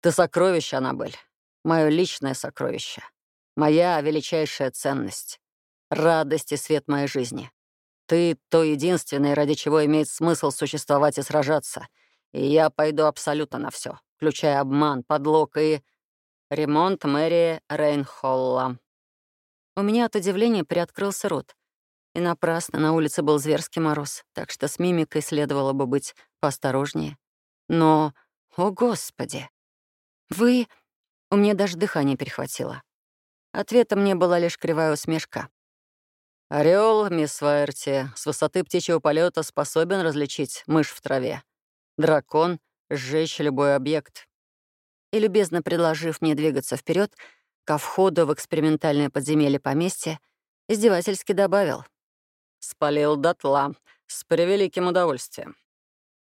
Ты сокровище, Аннабель. Мое личное сокровище. Моя величайшая ценность. Радость и свет моей жизни. Ты — то единственное, ради чего имеет смысл существовать и сражаться. И я пойду абсолютно на все, включая обман, подлог и... ремонт мэрии Рейнхолла. У меня от удивления приоткрылся рот. И напрасно, на улице был зверский мороз, так что с мимикой следовало бы быть поосторожнее. Но, о господи, вы... У меня даже дыхание перехватило. Ответом мне была лишь кривая усмешка. Орел, мисс Вайерти, с высоты птичьего полета способен различить мышь в траве. Дракон — сжечь любой объект. И, любезно предложив мне двигаться вперед, ко входу в экспериментальное подземелье поместья, издевательски добавил. «Спалил дотла, с превеликим удовольствием.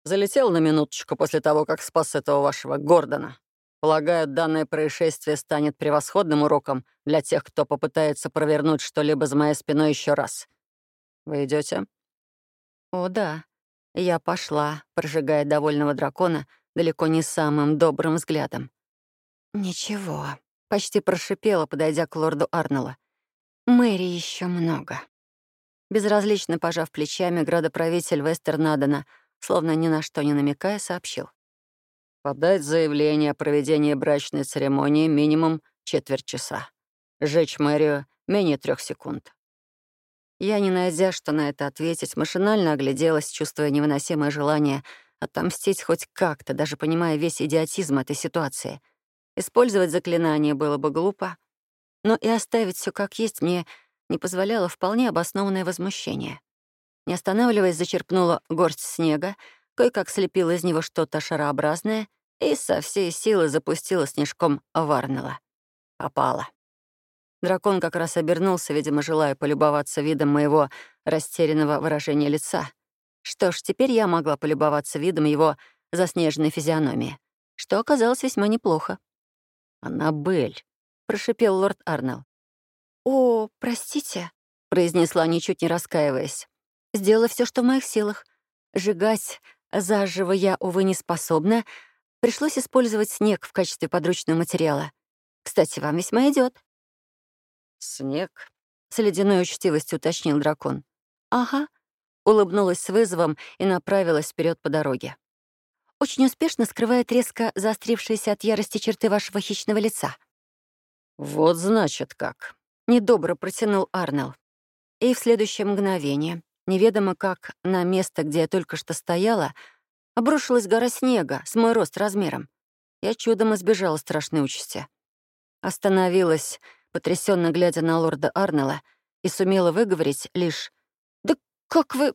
Залетел на минуточку после того, как спас этого вашего Гордона. Полагаю, данное происшествие станет превосходным уроком для тех, кто попытается провернуть что-либо за моей спиной еще раз. Вы идете? О, да. Я пошла, прожигая довольного дракона далеко не самым добрым взглядом. «Ничего», — почти прошипела, подойдя к лорду Арнелла. «Мэри еще много». Безразлично пожав плечами, градоправитель Вестернадена, словно ни на что не намекая, сообщил. Подать заявление о проведении брачной церемонии минимум четверть часа. Сжечь мэрию менее трех секунд. Я, не найдя, что на это ответить, машинально огляделась, чувствуя невыносимое желание отомстить хоть как-то, даже понимая весь идиотизм этой ситуации. Использовать заклинание было бы глупо, но и оставить все как есть мне не позволяло вполне обоснованное возмущение. Не останавливаясь, зачерпнула горсть снега, кое-как слепила из него что-то шарообразное и со всей силы запустила снежком Варнелла. Попала. Дракон как раз обернулся, видимо, желая полюбоваться видом моего растерянного выражения лица. Что ж, теперь я могла полюбоваться видом его заснеженной физиономии, что оказалось весьма неплохо. «Аннабель», — прошипел лорд Арнелл. «О, простите», — произнесла, ничуть не раскаиваясь. «Сделала все, что в моих силах. Сжигать Заживо я, увы, не способна. Пришлось использовать снег в качестве подручного материала. Кстати, вам весьма идет. «Снег?» — с ледяной учтивостью уточнил дракон. «Ага», — улыбнулась с вызовом и направилась вперед по дороге. «Очень успешно скрывает резко заострившиеся от ярости черты вашего хищного лица». «Вот значит как», — недобро протянул Арнелл. И в следующее мгновение Неведомо как на место, где я только что стояла, обрушилась гора снега с мой рост размером. Я чудом избежала страшной участи. Остановилась, потрясенно глядя на лорда Арнелла, и сумела выговорить лишь «Да как вы...»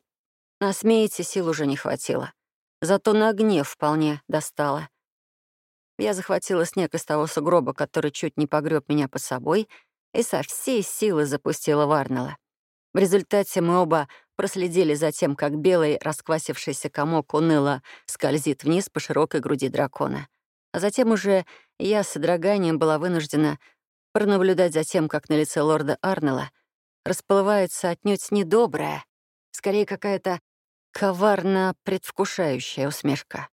На сил уже не хватило. Зато на гнев вполне достало. Я захватила снег из того сугроба, который чуть не погреб меня под собой, и со всей силы запустила Варнелла. В результате мы оба проследили за тем, как белый расквасившийся комок уныло скользит вниз по широкой груди дракона. А затем уже я с содроганием была вынуждена пронаблюдать за тем, как на лице лорда Арнелла расплывается отнюдь недобрая, скорее какая-то коварно предвкушающая усмешка.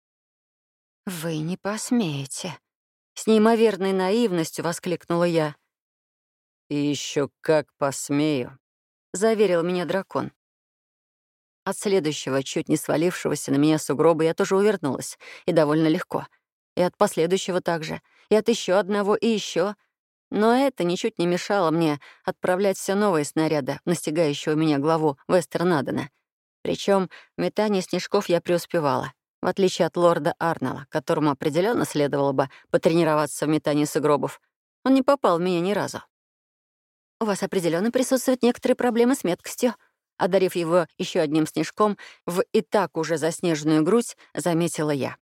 «Вы не посмеете!» С неимоверной наивностью воскликнула я. «И еще как посмею!» — заверил меня дракон. От следующего, чуть не свалившегося на меня сугроба, я тоже увернулась, и довольно легко. И от последующего также, и от еще одного, и еще. Но это ничуть не мешало мне отправлять все новые снаряды настигающего меня главу Вестернадена. Причем в метании снежков я преуспевала, в отличие от лорда Арнелла, которому определенно следовало бы потренироваться в метании сугробов. Он не попал в меня ни разу. «У вас определенно присутствуют некоторые проблемы с меткостью», одарив его еще одним снежком в и так уже заснеженную грудь, заметила я.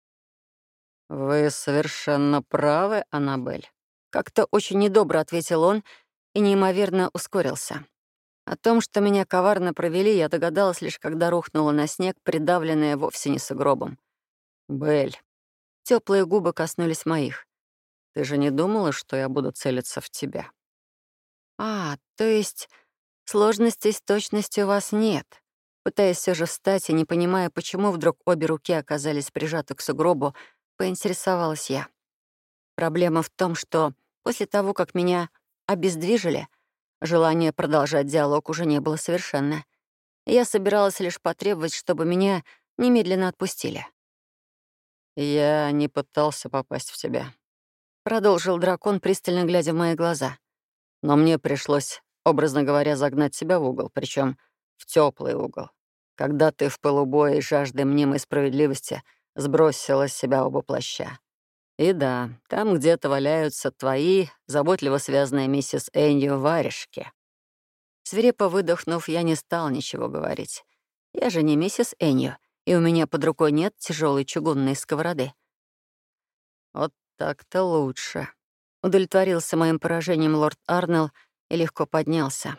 «Вы совершенно правы, Аннабель», — как-то очень недобро ответил он и неимоверно ускорился. О том, что меня коварно провели, я догадалась лишь когда рухнула на снег, придавленная вовсе не сугробом. «Бель». Теплые губы коснулись моих. «Ты же не думала, что я буду целиться в тебя?» «А, то есть сложностей с точностью у вас нет?» Пытаясь все же встать и не понимая, почему вдруг обе руки оказались прижаты к сугробу, поинтересовалась я. Проблема в том, что после того, как меня обездвижили, желание продолжать диалог уже не было совершенно. Я собиралась лишь потребовать, чтобы меня немедленно отпустили. «Я не пытался попасть в тебя», — продолжил дракон, пристально глядя в мои глаза. Но мне пришлось, образно говоря, загнать себя в угол, причем в теплый угол. Когда ты в полубое и жажды мнимой справедливости сбросила с себя оба плаща. И да, там где-то валяются твои, заботливо связанные миссис Энью, варежки. Свирепо выдохнув, я не стал ничего говорить. Я же не миссис Энью, и у меня под рукой нет тяжелой чугунной сковороды. Вот так-то лучше. Удовлетворился моим поражением лорд Арнелл и легко поднялся.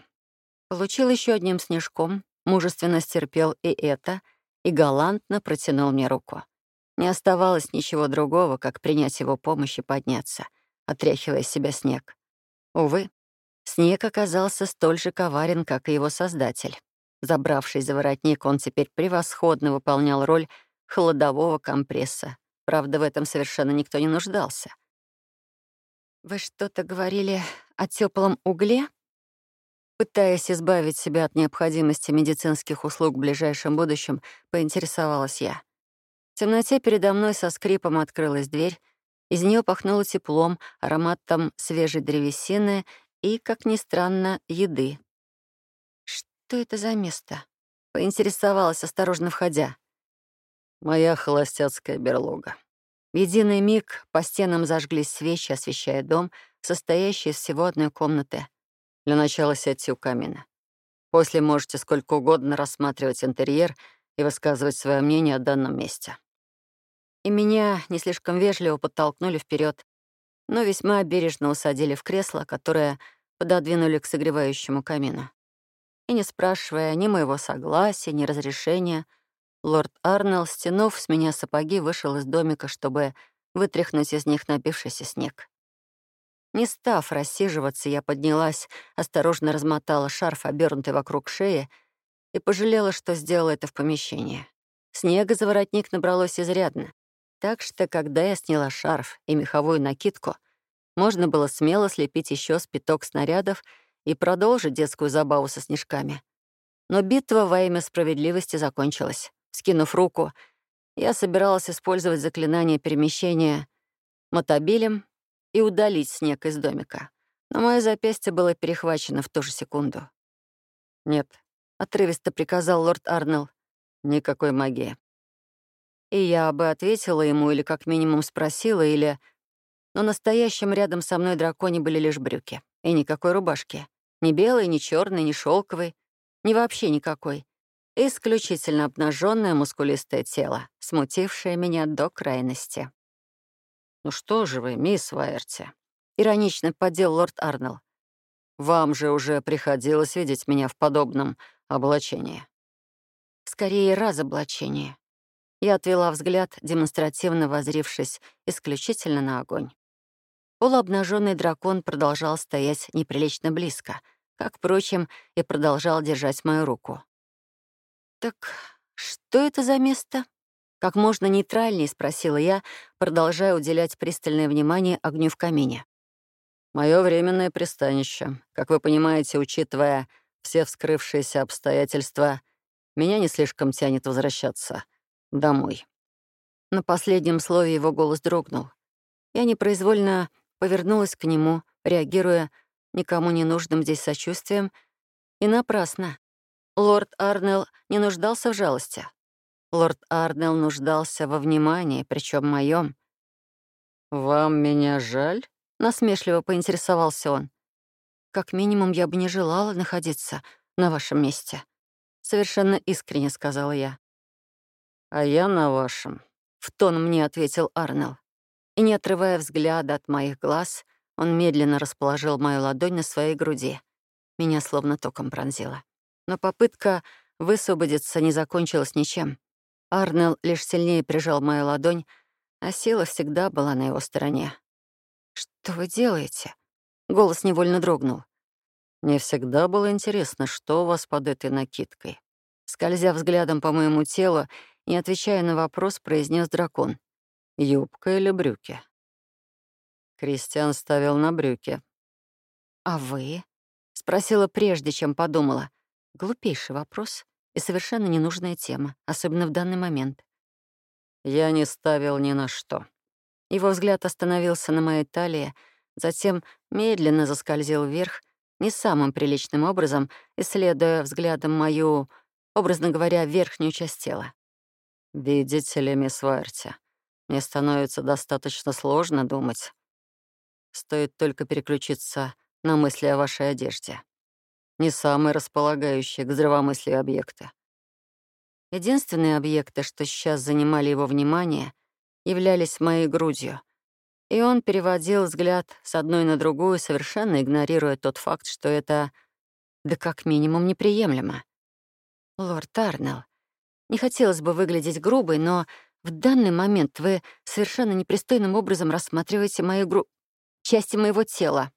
Получил еще одним снежком, мужественно стерпел и это, и галантно протянул мне руку. Не оставалось ничего другого, как принять его помощь и подняться, отряхивая себя снег. Увы, снег оказался столь же коварен, как и его создатель. Забравшись за воротник, он теперь превосходно выполнял роль холодового компресса. Правда, в этом совершенно никто не нуждался — «Вы что-то говорили о теплом угле?» Пытаясь избавить себя от необходимости медицинских услуг в ближайшем будущем, поинтересовалась я. В темноте передо мной со скрипом открылась дверь, из нее пахнуло теплом, ароматом свежей древесины и, как ни странно, еды. «Что это за место?» — поинтересовалась, осторожно входя. «Моя холостяцкая берлога», в единый миг по стенам зажглись свечи, освещая дом, состоящий из всего одной комнаты. Для начала сядьте у камина. После можете сколько угодно рассматривать интерьер и высказывать свое мнение о данном месте. И меня не слишком вежливо подтолкнули вперед, но весьма бережно усадили в кресло, которое пододвинули к согревающему камину. И не спрашивая ни моего согласия, ни разрешения, Лорд Арнелл, стянув с меня сапоги, вышел из домика, чтобы вытряхнуть из них напившийся снег. Не став рассиживаться, я поднялась, осторожно размотала шарф, обернутый вокруг шеи, и пожалела, что сделала это в помещении. Снега за воротник набралось изрядно, так что, когда я сняла шарф и меховую накидку, можно было смело слепить еще спиток снарядов и продолжить детскую забаву со снежками. Но битва во имя справедливости закончилась. Скинув руку, я собиралась использовать заклинание перемещения мотобилем и удалить снег из домика. Но мое запястье было перехвачено в ту же секунду. «Нет», — отрывисто приказал лорд Арнелл, — «никакой магии». И я бы ответила ему или как минимум спросила, или... Но настоящим рядом со мной драконе были лишь брюки и никакой рубашки. Ни белый, ни черный, ни шелковый, ни вообще никакой. Исключительно обнаженное мускулистое тело, смутившее меня до крайности. «Ну что же вы, мисс Вайерти?» — иронично поддел лорд Арнелл. «Вам же уже приходилось видеть меня в подобном облачении». «Скорее, разоблачение». Я отвела взгляд, демонстративно возрившись исключительно на огонь. Полуобнаженный дракон продолжал стоять неприлично близко, как, впрочем, и продолжал держать мою руку. «Так что это за место?» Как можно нейтральнее спросила я, продолжая уделять пристальное внимание огню в камине. Мое временное пристанище. Как вы понимаете, учитывая все вскрывшиеся обстоятельства, меня не слишком тянет возвращаться домой». На последнем слове его голос дрогнул. Я непроизвольно повернулась к нему, реагируя никому не нужным здесь сочувствием, и напрасно. Лорд Арнелл не нуждался в жалости. Лорд Арнелл нуждался во внимании, причем моем. «Вам меня жаль?» — насмешливо поинтересовался он. «Как минимум, я бы не желала находиться на вашем месте», — совершенно искренне сказала я. «А я на вашем», — в тон мне ответил Арнелл. И, не отрывая взгляда от моих глаз, он медленно расположил мою ладонь на своей груди. Меня словно током пронзило. Но попытка высвободиться не закончилась ничем. Арнелл лишь сильнее прижал мою ладонь, а сила всегда была на его стороне. «Что вы делаете?» Голос невольно дрогнул. «Мне всегда было интересно, что у вас под этой накидкой». Скользя взглядом по моему телу, не отвечая на вопрос, произнес дракон. «Юбка или брюки?» Кристиан ставил на брюки. «А вы?» — спросила прежде, чем подумала. Глупейший вопрос и совершенно ненужная тема, особенно в данный момент. Я не ставил ни на что. Его взгляд остановился на моей талии, затем медленно заскользил вверх, не самым приличным образом, исследуя взглядом мою, образно говоря, верхнюю часть тела. «Видите ли, мисс Вайерти, мне становится достаточно сложно думать. Стоит только переключиться на мысли о вашей одежде не самые располагающие к здравомыслию объекты. Единственные объекты, что сейчас занимали его внимание, являлись моей грудью, и он переводил взгляд с одной на другую, совершенно игнорируя тот факт, что это, да как минимум, неприемлемо. «Лорд Арнелл, не хотелось бы выглядеть грубой, но в данный момент вы совершенно непристойным образом рассматриваете мои гру... части моего тела».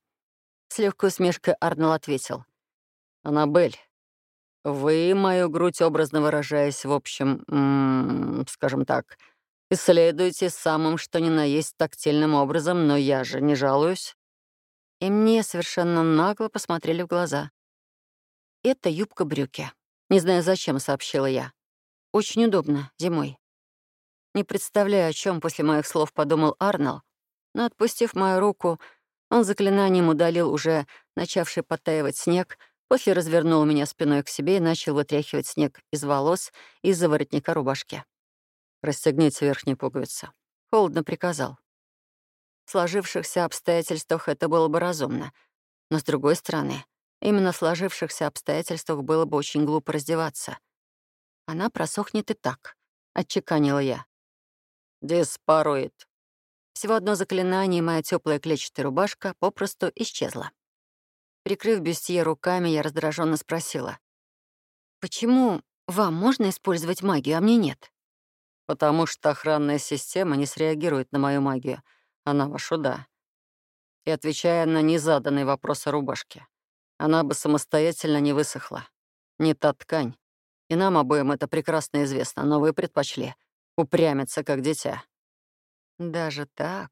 С легкой усмешкой Арнелл ответил — «Аннабель, вы мою грудь, образно выражаясь, в общем, скажем так, исследуете самым что ни на есть тактильным образом, но я же не жалуюсь». И мне совершенно нагло посмотрели в глаза. «Это юбка-брюки. Не знаю, зачем», — сообщила я. «Очень удобно, зимой». Не представляю, о чем после моих слов подумал Арнелл, но, отпустив мою руку, он заклинанием удалил уже начавший подтаивать снег, После развернул меня спиной к себе и начал вытряхивать снег из волос и из-за воротника рубашки. «Расстегните верхние пуговицы». Холодно приказал. В сложившихся обстоятельствах это было бы разумно. Но, с другой стороны, именно в сложившихся обстоятельствах было бы очень глупо раздеваться. Она просохнет и так, — отчеканила я. «Диспарует». Всего одно заклинание, и моя теплая клетчатая рубашка попросту исчезла. Прикрыв бюстье руками, я раздраженно спросила. «Почему вам можно использовать магию, а мне нет?» «Потому что охранная система не среагирует на мою магию, а на вашу — да». И отвечая на незаданный вопрос о рубашке, она бы самостоятельно не высохла. Не та ткань. И нам обоим это прекрасно известно, но вы предпочли упрямиться, как дитя. «Даже так?»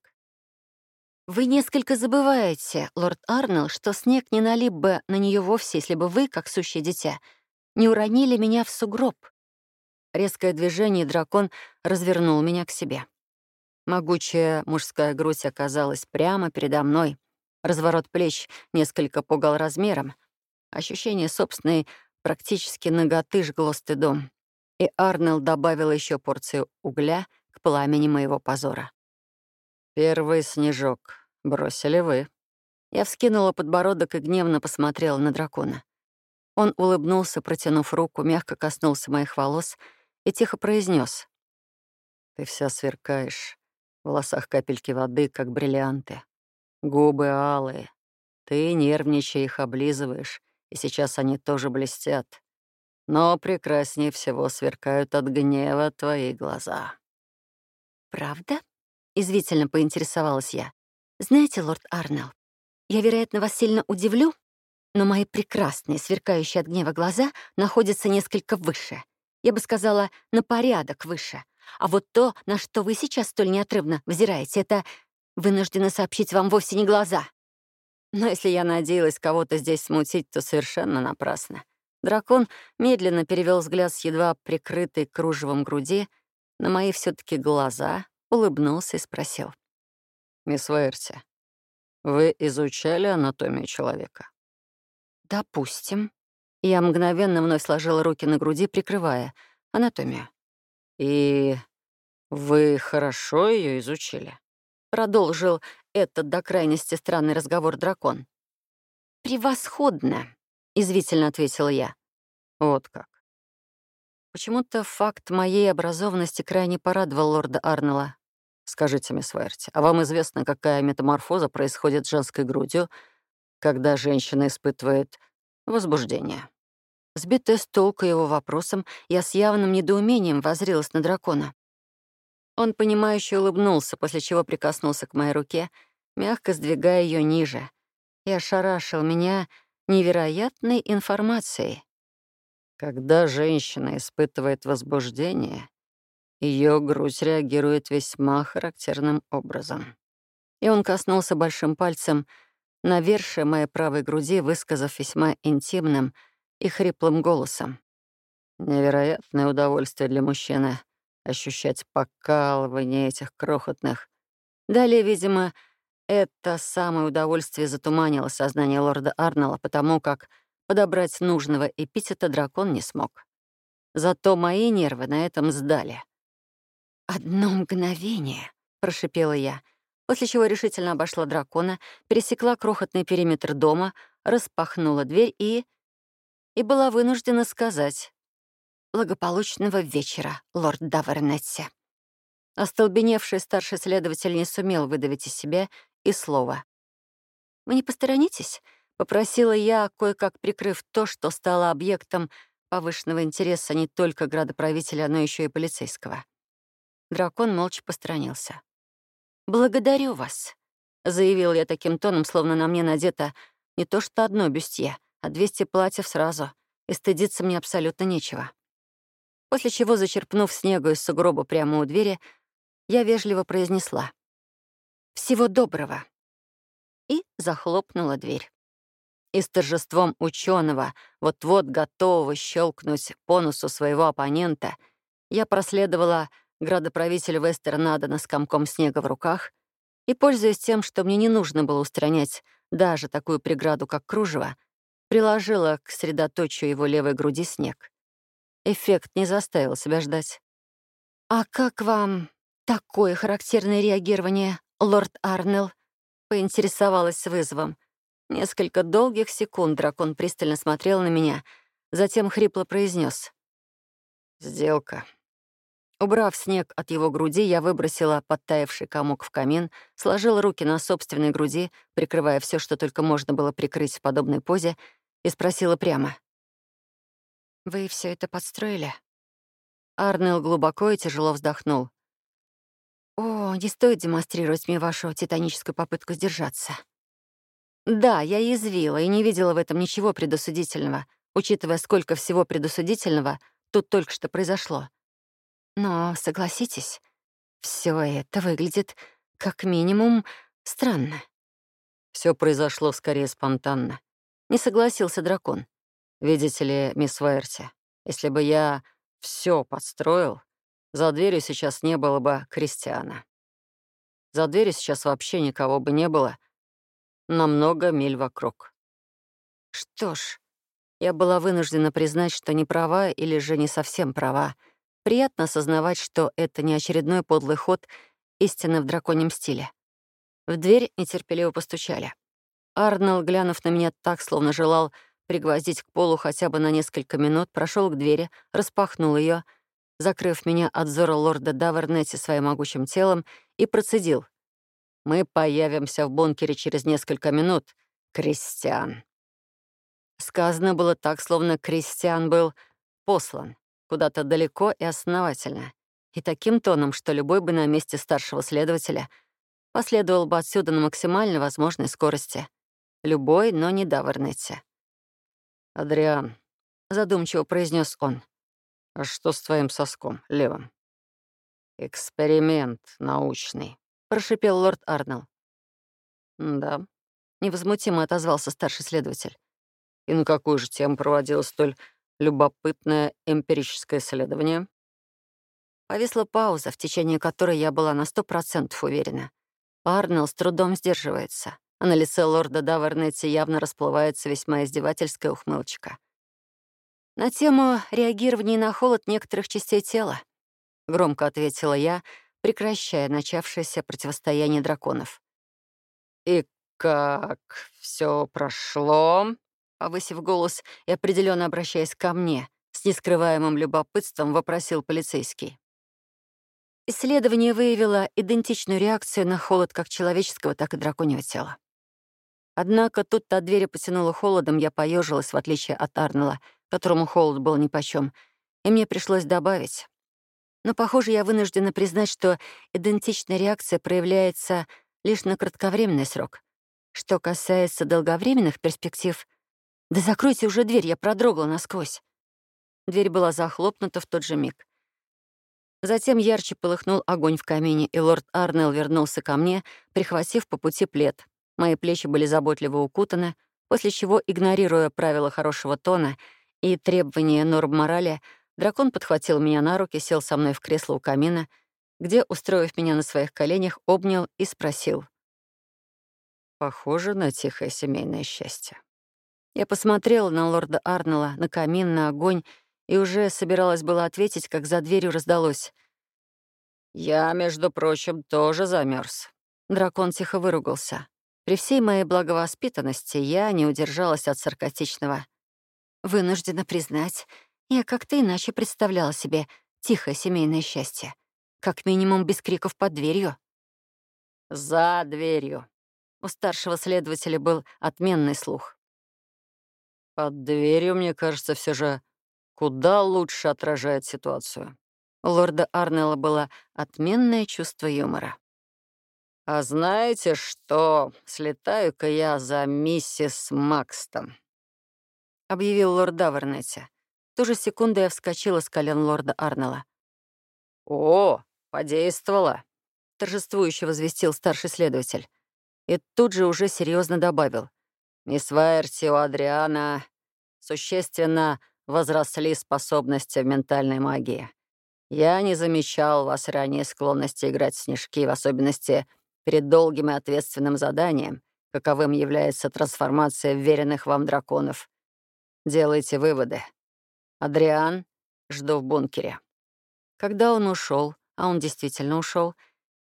«Вы несколько забываете, лорд Арнелл, что снег не налип бы на нее вовсе, если бы вы, как сущее дитя, не уронили меня в сугроб». Резкое движение, дракон развернул меня к себе. Могучая мужская грудь оказалась прямо передо мной. Разворот плеч несколько пугал размером. Ощущение собственной практически наготы жгло стыдом. И Арнелл добавил еще порцию угля к пламени моего позора. «Первый снежок. Бросили вы». Я вскинула подбородок и гневно посмотрела на дракона. Он улыбнулся, протянув руку, мягко коснулся моих волос и тихо произнес: «Ты вся сверкаешь, в волосах капельки воды, как бриллианты. Губы алые. Ты, нервничая, их облизываешь, и сейчас они тоже блестят. Но прекраснее всего сверкают от гнева твои глаза». «Правда?» — извительно поинтересовалась я. «Знаете, лорд Арнелл, я, вероятно, вас сильно удивлю, но мои прекрасные, сверкающие от гнева глаза находятся несколько выше. Я бы сказала, на порядок выше. А вот то, на что вы сейчас столь неотрывно взираете, это вынуждена сообщить вам вовсе не глаза. Но если я надеялась кого-то здесь смутить, то совершенно напрасно. Дракон медленно перевел взгляд с едва прикрытой кружевом груди на мои все таки глаза, улыбнулся и спросил. «Мисс Вейерти, вы изучали анатомию человека?» «Допустим». Я мгновенно вновь сложила руки на груди, прикрывая анатомию. «И вы хорошо ее изучили?» Продолжил этот до крайности странный разговор дракон. «Превосходно», — извительно ответила я. «Вот как». Почему-то факт моей образованности крайне порадовал лорда Арнелла. «Скажите, мисс Верти, а вам известно, какая метаморфоза происходит с женской грудью, когда женщина испытывает возбуждение?» Сбитая с толку его вопросом, я с явным недоумением возрилась на дракона. Он, понимающе улыбнулся, после чего прикоснулся к моей руке, мягко сдвигая ее ниже, и ошарашил меня невероятной информацией. Когда женщина испытывает возбуждение, ее грудь реагирует весьма характерным образом. И он коснулся большим пальцем навершие моей правой груди, высказав весьма интимным и хриплым голосом. Невероятное удовольствие для мужчины ощущать покалывание этих крохотных. Далее, видимо, это самое удовольствие затуманило сознание лорда Арнелла, потому как подобрать нужного эпитета дракон не смог. Зато мои нервы на этом сдали. «Одно мгновение», — прошипела я, после чего решительно обошла дракона, пересекла крохотный периметр дома, распахнула дверь и... и была вынуждена сказать «Благополучного вечера, лорд Давернетти». Остолбеневший старший следователь не сумел выдавить из себя и слова. «Вы не посторонитесь?» — попросила я, кое-как прикрыв то, что стало объектом повышенного интереса не только градоправителя, но еще и полицейского. Дракон молча посторонился. «Благодарю вас», — заявил я таким тоном, словно на мне надето не то что одно бюстье, а 200 платьев сразу, и стыдиться мне абсолютно нечего после чего, зачерпнув снегу из сугроба прямо у двери, я вежливо произнесла «Всего доброго» и захлопнула дверь. И с торжеством ученого, вот-вот готового щелкнуть по носу своего оппонента, я проследовала градоправителю Вестернадена с комком снега в руках и, пользуясь тем, что мне не нужно было устранять даже такую преграду, как кружево, приложила к средоточию его левой груди снег. Эффект не заставил себя ждать. «А как вам такое характерное реагирование, лорд Арнелл?» — поинтересовалась с вызовом. Несколько долгих секунд дракон пристально смотрел на меня, затем хрипло произнес: «Сделка». Убрав снег от его груди, я выбросила подтаявший комок в камин, сложила руки на собственной груди, прикрывая все, что только можно было прикрыть в подобной позе, и спросила прямо. «Вы все это подстроили?» Арнелл глубоко и тяжело вздохнул. «О, не стоит демонстрировать мне вашу титаническую попытку сдержаться». Да, я язвила и не видела в этом ничего предосудительного, учитывая, сколько всего предосудительного тут только что произошло. Но, согласитесь, все это выглядит как минимум странно. Все произошло скорее спонтанно. Не согласился дракон. Видите ли, мисс Вайерти, если бы я все подстроил, за дверью сейчас не было бы Кристиана. За дверью сейчас вообще никого бы не было на много миль вокруг. Что ж, я была вынуждена признать, что не права или же не совсем права. Приятно осознавать, что это не очередной подлый ход истины в драконьем стиле. В дверь нетерпеливо постучали. Арнелл, глянув на меня так, словно желал пригвоздить к полу хотя бы на несколько минут, прошел к двери, распахнул ее, закрыв меня от зора лорда Давернетти своим могучим телом, и процедил. «Мы появимся в бункере через несколько минут, Кристиан». Сказано было так, словно Кристиан был послан куда-то далеко и основательно, и таким тоном, что любой бы на месте старшего следователя последовал бы отсюда на максимально возможной скорости. Любой, но не Давернетти. «Адриан», — задумчиво произнес он, — «а что с твоим соском, левым?» «Эксперимент научный», — прошипел лорд Арнелл. «Да», — невозмутимо отозвался старший следователь. «И на какую же тему проводилось столь любопытное эмпирическое исследование?» Повисла пауза, в течение которой я была на сто процентов уверена. Арнелл с трудом сдерживается а на лице лорда Давернетти явно расплывается весьма издевательская ухмылочка. «На тему реагирования на холод некоторых частей тела», — громко ответила я, прекращая начавшееся противостояние драконов. «И как все прошло?» Повысив голос и определенно обращаясь ко мне, с нескрываемым любопытством вопросил полицейский. Исследование выявило идентичную реакцию на холод как человеческого, так и драконьего тела. Однако тут от двери потянуло холодом, я поежилась, в отличие от Арнелла, которому холод был нипочём, и мне пришлось добавить. Но, похоже, я вынуждена признать, что идентичная реакция проявляется лишь на кратковременный срок. Что касается долговременных перспектив... Да закройте уже дверь, я продрогла насквозь. Дверь была захлопнута в тот же миг. Затем ярче полыхнул огонь в камине, и лорд Арнелл вернулся ко мне, прихватив по пути плед. Мои плечи были заботливо укутаны, после чего, игнорируя правила хорошего тона и требования норм морали, дракон подхватил меня на руки, сел со мной в кресло у камина, где, устроив меня на своих коленях, обнял и спросил. «Похоже на тихое семейное счастье». Я посмотрела на лорда Арнелла, на камин, на огонь, и уже собиралась было ответить, как за дверью раздалось. «Я, между прочим, тоже замерз. Дракон тихо выругался. При всей моей благовоспитанности я не удержалась от саркастичного. Вынуждена признать, я как-то иначе представляла себе тихое семейное счастье. Как минимум без криков под дверью. «За дверью». У старшего следователя был отменный слух. «Под дверью, мне кажется, все же куда лучше отражает ситуацию». У лорда Арнелла было отменное чувство юмора. «А знаете что? Слетаю-ка я за миссис Макстон», — объявил лорд Давернетти. В ту же секунду я вскочила с колен лорда Арнелла. «О, подействовало», — торжествующе возвестил старший следователь. И тут же уже серьезно добавил. «Мисс Вайерти у Адриана существенно возросли способности в ментальной магии. Я не замечал у вас ранее склонности играть в снежки, в особенности перед долгим и ответственным заданием, каковым является трансформация веренных вам драконов. Делайте выводы. Адриан, жду в бункере. Когда он ушел, а он действительно ушел,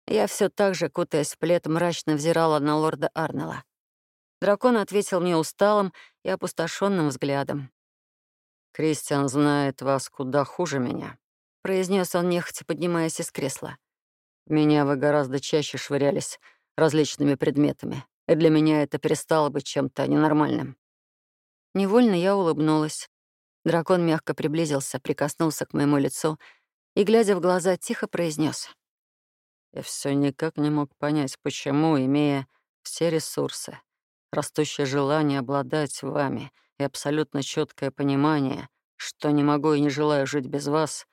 я все так же, кутаясь в плед, мрачно взирала на лорда Арнелла. Дракон ответил мне усталым и опустошенным взглядом. «Кристиан знает вас куда хуже меня», — произнес он, нехотя поднимаясь из кресла меня вы гораздо чаще швырялись различными предметами, и для меня это перестало быть чем-то ненормальным». Невольно я улыбнулась. Дракон мягко приблизился, прикоснулся к моему лицу и, глядя в глаза, тихо произнес: «Я все никак не мог понять, почему, имея все ресурсы, растущее желание обладать вами и абсолютно четкое понимание, что не могу и не желаю жить без вас,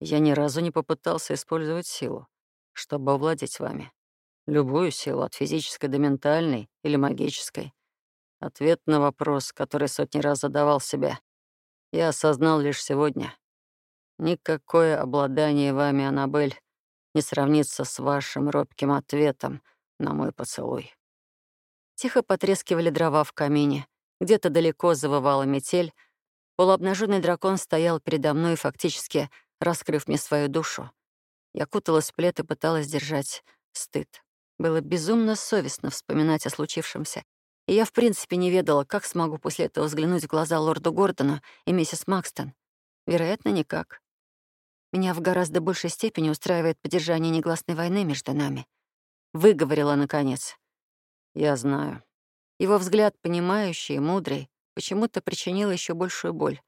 я ни разу не попытался использовать силу чтобы овладеть вами. Любую силу, от физической до ментальной или магической. Ответ на вопрос, который сотни раз задавал себе, я осознал лишь сегодня. Никакое обладание вами, Аннабель, не сравнится с вашим робким ответом на мой поцелуй. Тихо потрескивали дрова в камине. Где-то далеко завывала метель. Полуобнаженный дракон стоял передо мной, фактически раскрыв мне свою душу. Я куталась в плед и пыталась держать стыд. Было безумно совестно вспоминать о случившемся И я, в принципе, не ведала, как смогу после этого взглянуть в глаза лорду Гордону и миссис Макстон. Вероятно, никак. Меня в гораздо большей степени устраивает поддержание негласной войны между нами. Выговорила, наконец. Я знаю. Его взгляд, понимающий и мудрый, почему-то причинил еще большую боль.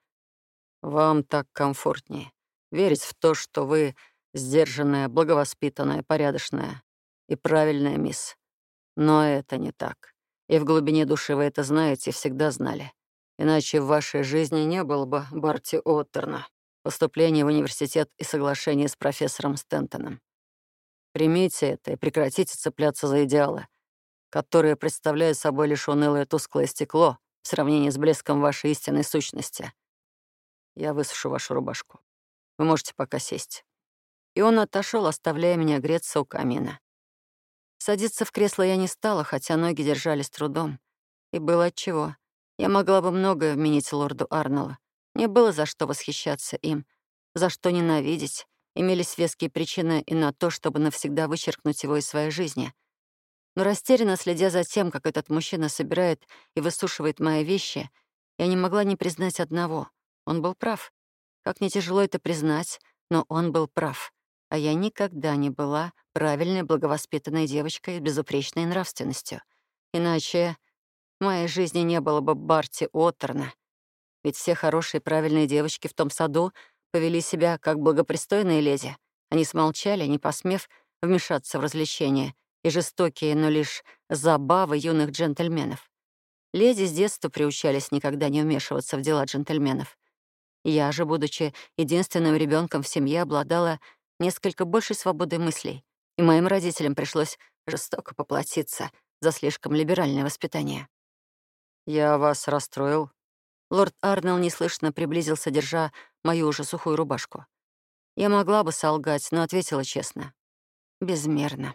Вам так комфортнее. Верить в то, что вы сдержанная, благовоспитанная, порядочная и правильная мисс. Но это не так. И в глубине души вы это знаете и всегда знали. Иначе в вашей жизни не было бы Барти Оттерна, поступления в университет и соглашения с профессором Стентоном. Примите это и прекратите цепляться за идеалы, которые представляют собой лишь унылое тусклое стекло в сравнении с блеском вашей истинной сущности. Я высушу вашу рубашку. Вы можете пока сесть. И он отошел, оставляя меня греться у камина. Садиться в кресло я не стала, хотя ноги держались трудом. И было отчего. Я могла бы многое вменить лорду Арнелла. Мне было за что восхищаться им, за что ненавидеть. Имелись веские причины и на то, чтобы навсегда вычеркнуть его из своей жизни. Но растерянно следя за тем, как этот мужчина собирает и высушивает мои вещи, я не могла не признать одного. Он был прав. Как не тяжело это признать, но он был прав а я никогда не была правильной, благовоспитанной девочкой с безупречной нравственностью. Иначе в моей жизни не было бы Барти Оттерна. Ведь все хорошие правильные девочки в том саду повели себя как благопристойные леди. Они смолчали, не посмев вмешаться в развлечения и жестокие, но лишь забавы юных джентльменов. Леди с детства приучались никогда не вмешиваться в дела джентльменов. Я же, будучи единственным ребенком в семье, обладала несколько большей свободы мыслей, и моим родителям пришлось жестоко поплатиться за слишком либеральное воспитание. «Я вас расстроил?» Лорд Арнелл неслышно приблизился, держа мою уже сухую рубашку. Я могла бы солгать, но ответила честно. Безмерно.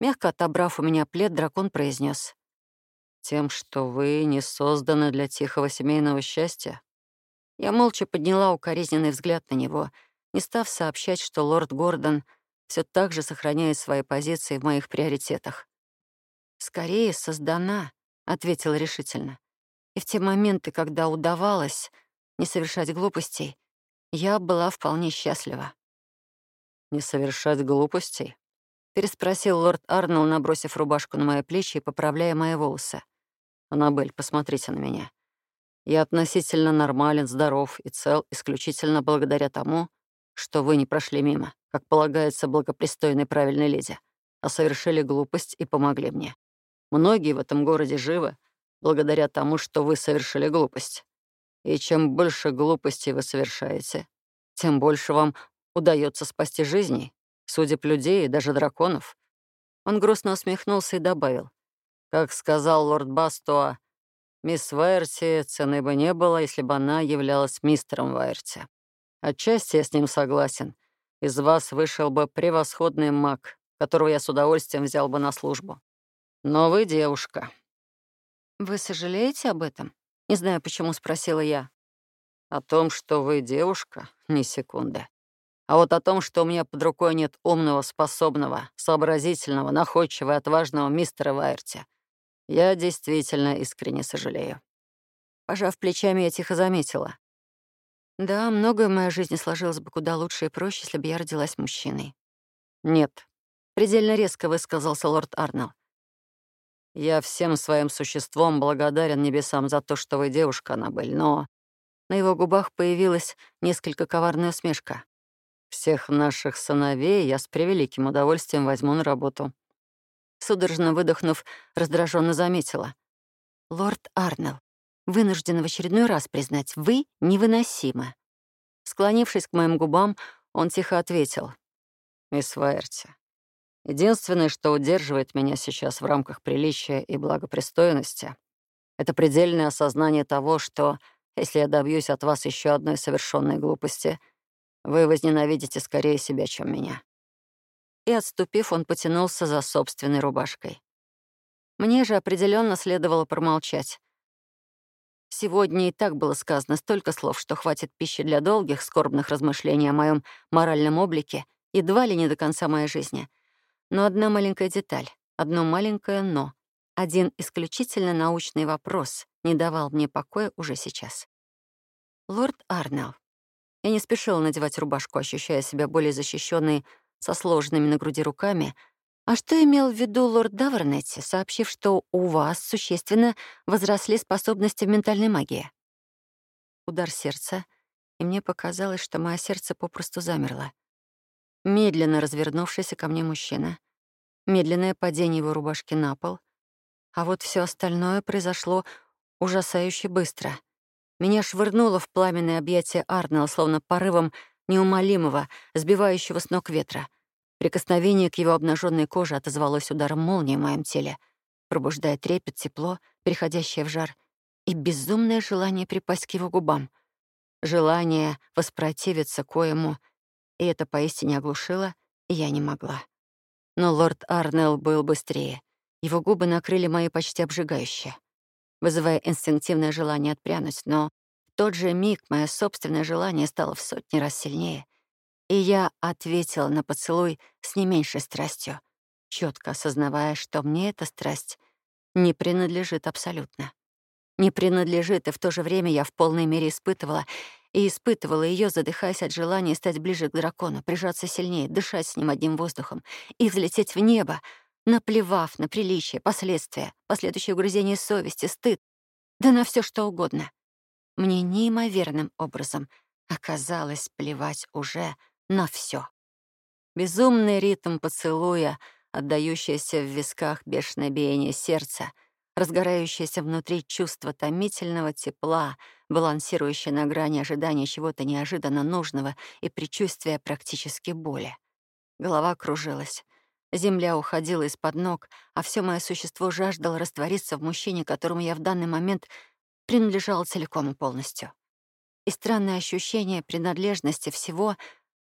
Мягко отобрав у меня плед, дракон произнес: «Тем, что вы не созданы для тихого семейного счастья?» Я молча подняла укоризненный взгляд на него — не став сообщать, что лорд Гордон все так же сохраняет свои позиции в моих приоритетах. «Скорее создана», — ответила решительно. «И в те моменты, когда удавалось не совершать глупостей, я была вполне счастлива». «Не совершать глупостей?» — переспросил лорд Арнелл, набросив рубашку на мои плечи и поправляя мои волосы. «Аннабель, посмотрите на меня. Я относительно нормален, здоров и цел исключительно благодаря тому, что вы не прошли мимо, как полагается благопристойной правильной леди, а совершили глупость и помогли мне. Многие в этом городе живы благодаря тому, что вы совершили глупость. И чем больше глупостей вы совершаете, тем больше вам удается спасти жизни, судеб людей и даже драконов. Он грустно усмехнулся и добавил. Как сказал лорд Бастуа, мисс Вайерти цены бы не было, если бы она являлась мистером Вайерти. Отчасти я с ним согласен. Из вас вышел бы превосходный маг, которого я с удовольствием взял бы на службу. Но вы девушка. Вы сожалеете об этом? Не знаю, почему спросила я. О том, что вы девушка, ни секунды. А вот о том, что у меня под рукой нет умного, способного, сообразительного, находчивого и отважного мистера Вайерти, я действительно искренне сожалею. Пожав плечами, я тихо заметила. Да, многое в моей жизни сложилось бы куда лучше и проще, если бы я родилась мужчиной. Нет, предельно резко высказался лорд Арнелл. Я всем своим существом благодарен небесам за то, что вы девушка, Аннабель, но... На его губах появилась несколько коварная усмешка. Всех наших сыновей я с превеликим удовольствием возьму на работу. Судорожно выдохнув, раздраженно заметила. «Лорд Арнелл, вынуждена в очередной раз признать, вы невыносимы. Склонившись к моим губам, он тихо ответил. «Мисс Вайерти, единственное, что удерживает меня сейчас в рамках приличия и благопристойности, это предельное осознание того, что, если я добьюсь от вас еще одной совершенной глупости, вы возненавидите скорее себя, чем меня». И, отступив, он потянулся за собственной рубашкой. Мне же определенно следовало промолчать. Сегодня и так было сказано столько слов, что хватит пищи для долгих, скорбных размышлений о моем моральном облике едва ли не до конца моей жизни. Но одна маленькая деталь, одно маленькое «но». Один исключительно научный вопрос не давал мне покоя уже сейчас. «Лорд Арнелл». Я не спешила надевать рубашку, ощущая себя более защищенной со сложенными на груди руками. А что имел в виду лорд Давернетти, сообщив, что у вас существенно возросли способности в ментальной магии? Удар сердца, и мне показалось, что мое сердце попросту замерло. Медленно развернувшийся ко мне мужчина, медленное падение его рубашки на пол, а вот все остальное произошло ужасающе быстро. Меня швырнуло в пламенное объятие Арнелла, словно порывом неумолимого, сбивающего с ног ветра. Прикосновение к его обнаженной коже отозвалось ударом молнии в моем теле, пробуждая трепет, тепло, переходящее в жар, и безумное желание припасть к его губам. Желание воспротивиться коему, и это поистине оглушило, и я не могла. Но лорд Арнелл был быстрее. Его губы накрыли мои почти обжигающие, вызывая инстинктивное желание отпрянуть, но в тот же миг мое собственное желание стало в сотни раз сильнее, и я ответила на поцелуй с не меньшей страстью, четко осознавая, что мне эта страсть не принадлежит абсолютно. Не принадлежит, и в то же время я в полной мере испытывала и испытывала ее, задыхаясь от желания стать ближе к дракону, прижаться сильнее, дышать с ним одним воздухом и взлететь в небо, наплевав на приличие, последствия, последующее угрызение совести, стыд, да на все что угодно. Мне неимоверным образом оказалось плевать уже на все. Безумный ритм поцелуя, отдающийся в висках бешеное биение сердца, разгорающееся внутри чувство томительного тепла, балансирующее на грани ожидания чего-то неожиданно нужного и предчувствия практически боли. Голова кружилась. Земля уходила из-под ног, а все мое существо жаждало раствориться в мужчине, которому я в данный момент принадлежала целиком и полностью. И странное ощущение принадлежности всего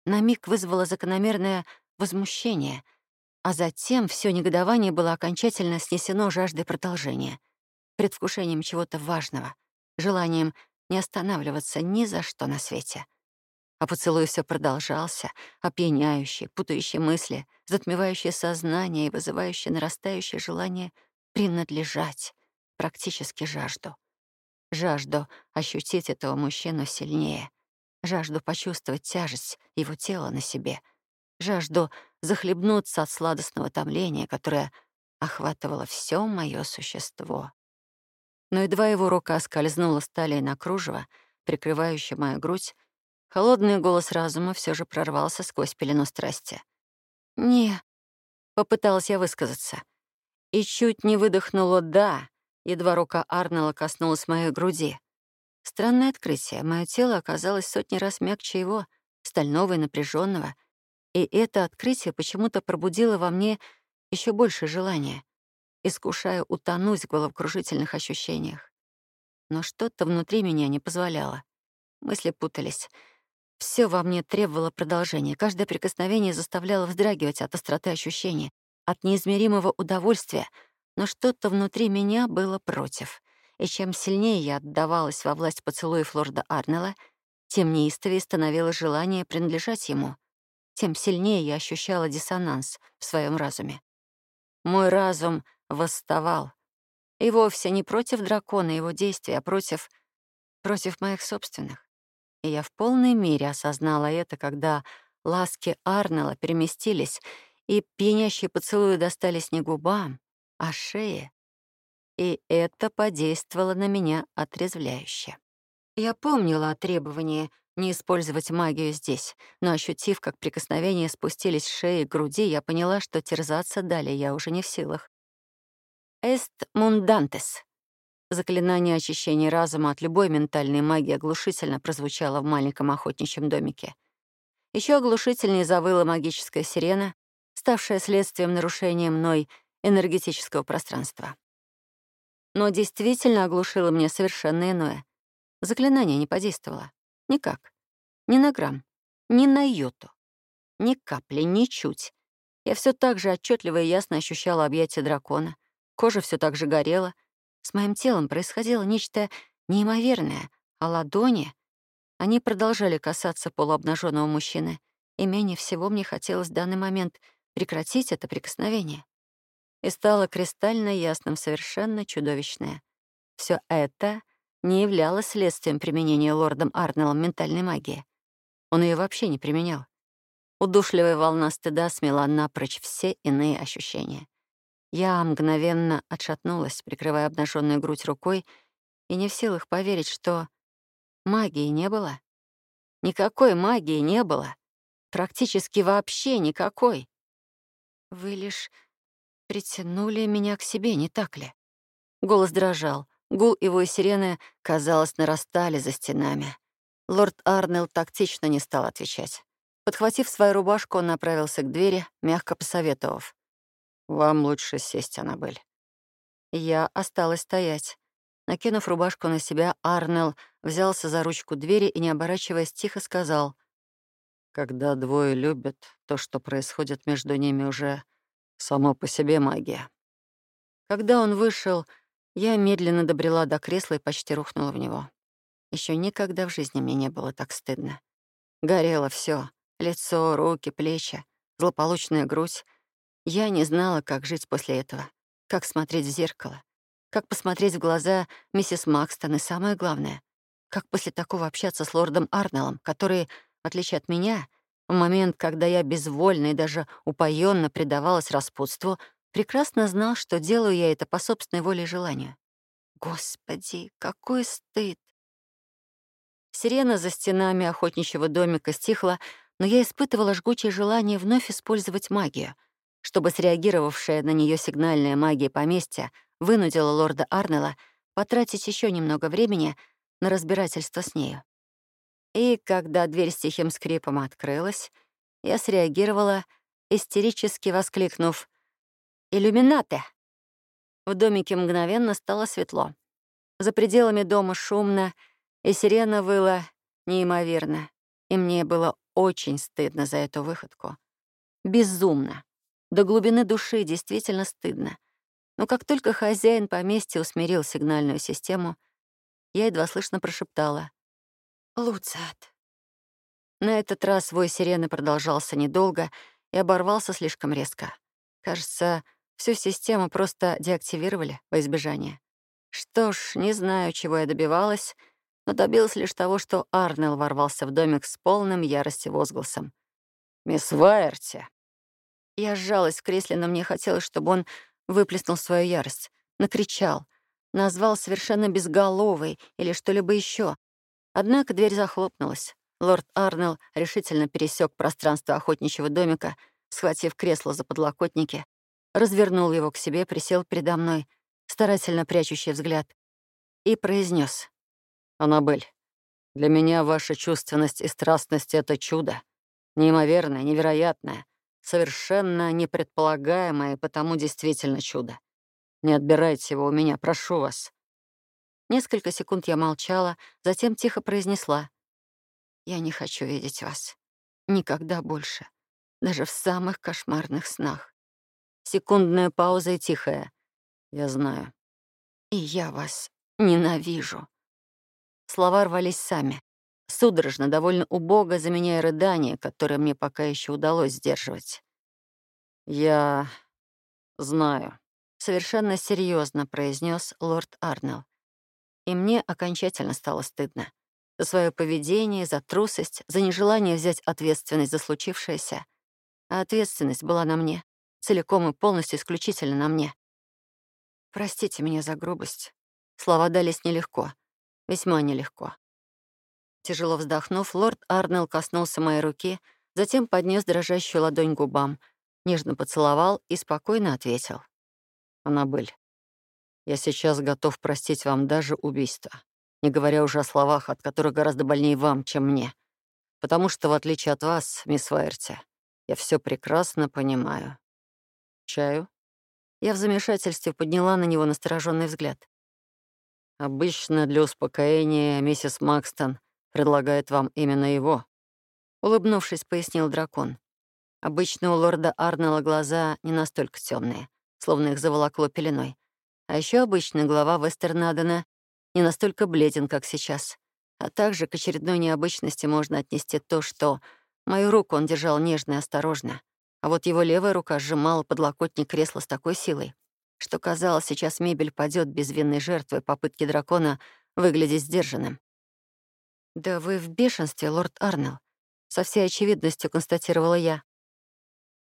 на миг вызвало закономерное возмущение, а затем все негодование было окончательно снесено жаждой продолжения, предвкушением чего-то важного, желанием не останавливаться ни за что на свете. А поцелуй все продолжался, опьяняющий, путающий мысли, затмевающий сознание и вызывающий нарастающее желание принадлежать, практически жажду. Жажду ощутить этого мужчину сильнее, жажду почувствовать тяжесть его тела на себе, жажду захлебнуться от сладостного томления, которое охватывало все мое существо. Но едва его рука скользнула с талии на кружево, прикрывающее мою грудь, Холодный голос разума все же прорвался сквозь пелену страсти. «Не», — попыталась я высказаться. И чуть не выдохнула «да», едва рука Арнелла коснулась моей груди. Странное открытие. Мое тело оказалось сотни раз мягче его, стального и напряженного, и это открытие почему-то пробудило во мне еще больше желания, искушая утонуть в головокружительных ощущениях. Но что-то внутри меня не позволяло. Мысли путались — все во мне требовало продолжения. Каждое прикосновение заставляло вздрагивать от остроты ощущения, от неизмеримого удовольствия, но что-то внутри меня было против. И чем сильнее я отдавалась во власть поцелуев лорда Арнелла, тем неистовее становилось желание принадлежать ему, тем сильнее я ощущала диссонанс в своем разуме. Мой разум восставал. И вовсе не против дракона и его действий, а против... против моих собственных. И я в полной мере осознала это, когда ласки Арнелла переместились, и пьянящие поцелуи достались не губам, а шее. И это подействовало на меня отрезвляюще. Я помнила о требовании не использовать магию здесь, но ощутив, как прикосновения спустились с шеи к груди, я поняла, что терзаться далее я уже не в силах. «Эст мундантес», Заклинание очищения разума от любой ментальной магии оглушительно прозвучало в маленьком охотничьем домике. Еще оглушительнее завыла магическая сирена, ставшая следствием нарушения мной энергетического пространства. Но действительно оглушило мне совершенно иное. Заклинание не подействовало. Никак. Ни на грамм. Ни на йоту. Ни капли, ни чуть. Я все так же отчетливо и ясно ощущала объятие дракона. Кожа все так же горела — с моим телом происходило нечто неимоверное, а ладони... Они продолжали касаться полуобнаженного мужчины, и менее всего мне хотелось в данный момент прекратить это прикосновение. И стало кристально ясным совершенно чудовищное. Все это не являлось следствием применения лордом Арнеллом ментальной магии. Он ее вообще не применял. Удушливая волна стыда смела напрочь все иные ощущения. Я мгновенно отшатнулась, прикрывая обнаженную грудь рукой, и не в силах поверить, что магии не было. Никакой магии не было. Практически вообще никакой. Вы лишь притянули меня к себе, не так ли? Голос дрожал. Гул его и сирены, казалось, нарастали за стенами. Лорд Арнелл тактично не стал отвечать. Подхватив свою рубашку, он направился к двери, мягко посоветовав. «Вам лучше сесть, Аннабель». Я осталась стоять. Накинув рубашку на себя, Арнелл взялся за ручку двери и, не оборачиваясь, тихо сказал. «Когда двое любят, то, что происходит между ними, уже само по себе магия». Когда он вышел, я медленно добрела до кресла и почти рухнула в него. Еще никогда в жизни мне не было так стыдно. Горело все: лицо, руки, плечи, злополучная грудь. Я не знала, как жить после этого, как смотреть в зеркало, как посмотреть в глаза миссис Макстон и самое главное, как после такого общаться с лордом Арнеллом, который, в отличие от меня, в момент, когда я безвольно и даже упоенно предавалась распутству, прекрасно знал, что делаю я это по собственной воле и желанию. Господи, какой стыд! Сирена за стенами охотничьего домика стихла, но я испытывала жгучее желание вновь использовать магию, чтобы среагировавшая на нее сигнальная магия поместья вынудила лорда Арнелла потратить еще немного времени на разбирательство с нею. И когда дверь с тихим скрипом открылась, я среагировала, истерически воскликнув «Иллюминаты!». В домике мгновенно стало светло. За пределами дома шумно — и сирена выла неимоверно, и мне было очень стыдно за эту выходку. Безумно. До глубины души действительно стыдно. Но как только хозяин поместья усмирил сигнальную систему, я едва слышно прошептала «Луцат». На этот раз вой сирены продолжался недолго и оборвался слишком резко. Кажется, всю систему просто деактивировали во избежание. Что ж, не знаю, чего я добивалась — но добился лишь того, что Арнелл ворвался в домик с полным ярости возгласом. «Мисс Вайерти!» Я сжалась в кресле, но мне хотелось, чтобы он выплеснул свою ярость, накричал, назвал совершенно безголовый или что-либо еще. Однако дверь захлопнулась. Лорд Арнелл решительно пересек пространство охотничьего домика, схватив кресло за подлокотники, развернул его к себе, присел передо мной, старательно прячущий взгляд, и произнес: Аннабель, для меня ваша чувственность и страстность — это чудо. Неимоверное, невероятное, совершенно непредполагаемое и потому действительно чудо. Не отбирайте его у меня, прошу вас». Несколько секунд я молчала, затем тихо произнесла. «Я не хочу видеть вас. Никогда больше. Даже в самых кошмарных снах». Секундная пауза и тихая. «Я знаю». «И я вас ненавижу». Слова рвались сами. Судорожно, довольно убого, заменяя рыдание, которое мне пока еще удалось сдерживать. «Я знаю», — совершенно серьезно произнес лорд Арнелл. И мне окончательно стало стыдно. За свое поведение, за трусость, за нежелание взять ответственность за случившееся. А ответственность была на мне, целиком и полностью исключительно на мне. Простите меня за грубость. Слова дались нелегко — Весьма нелегко. Тяжело вздохнув, лорд Арнелл коснулся моей руки, затем поднес дрожащую ладонь к губам, нежно поцеловал и спокойно ответил. «Аннабель, я сейчас готов простить вам даже убийство, не говоря уже о словах, от которых гораздо больнее вам, чем мне. Потому что, в отличие от вас, мисс Вайерти, я все прекрасно понимаю. Чаю?» Я в замешательстве подняла на него настороженный взгляд. Обычно для успокоения миссис Макстон предлагает вам именно его. Улыбнувшись, пояснил дракон. Обычно у лорда Арнелла глаза не настолько темные, словно их заволокло пеленой. А еще обычно глава Вестернадена не настолько бледен, как сейчас. А также к очередной необычности можно отнести то, что мою руку он держал нежно и осторожно, а вот его левая рука сжимала подлокотник кресла с такой силой, что казалось, сейчас мебель падет безвинной жертвой попытки дракона выглядеть сдержанным. «Да вы в бешенстве, лорд Арнелл», — со всей очевидностью констатировала я.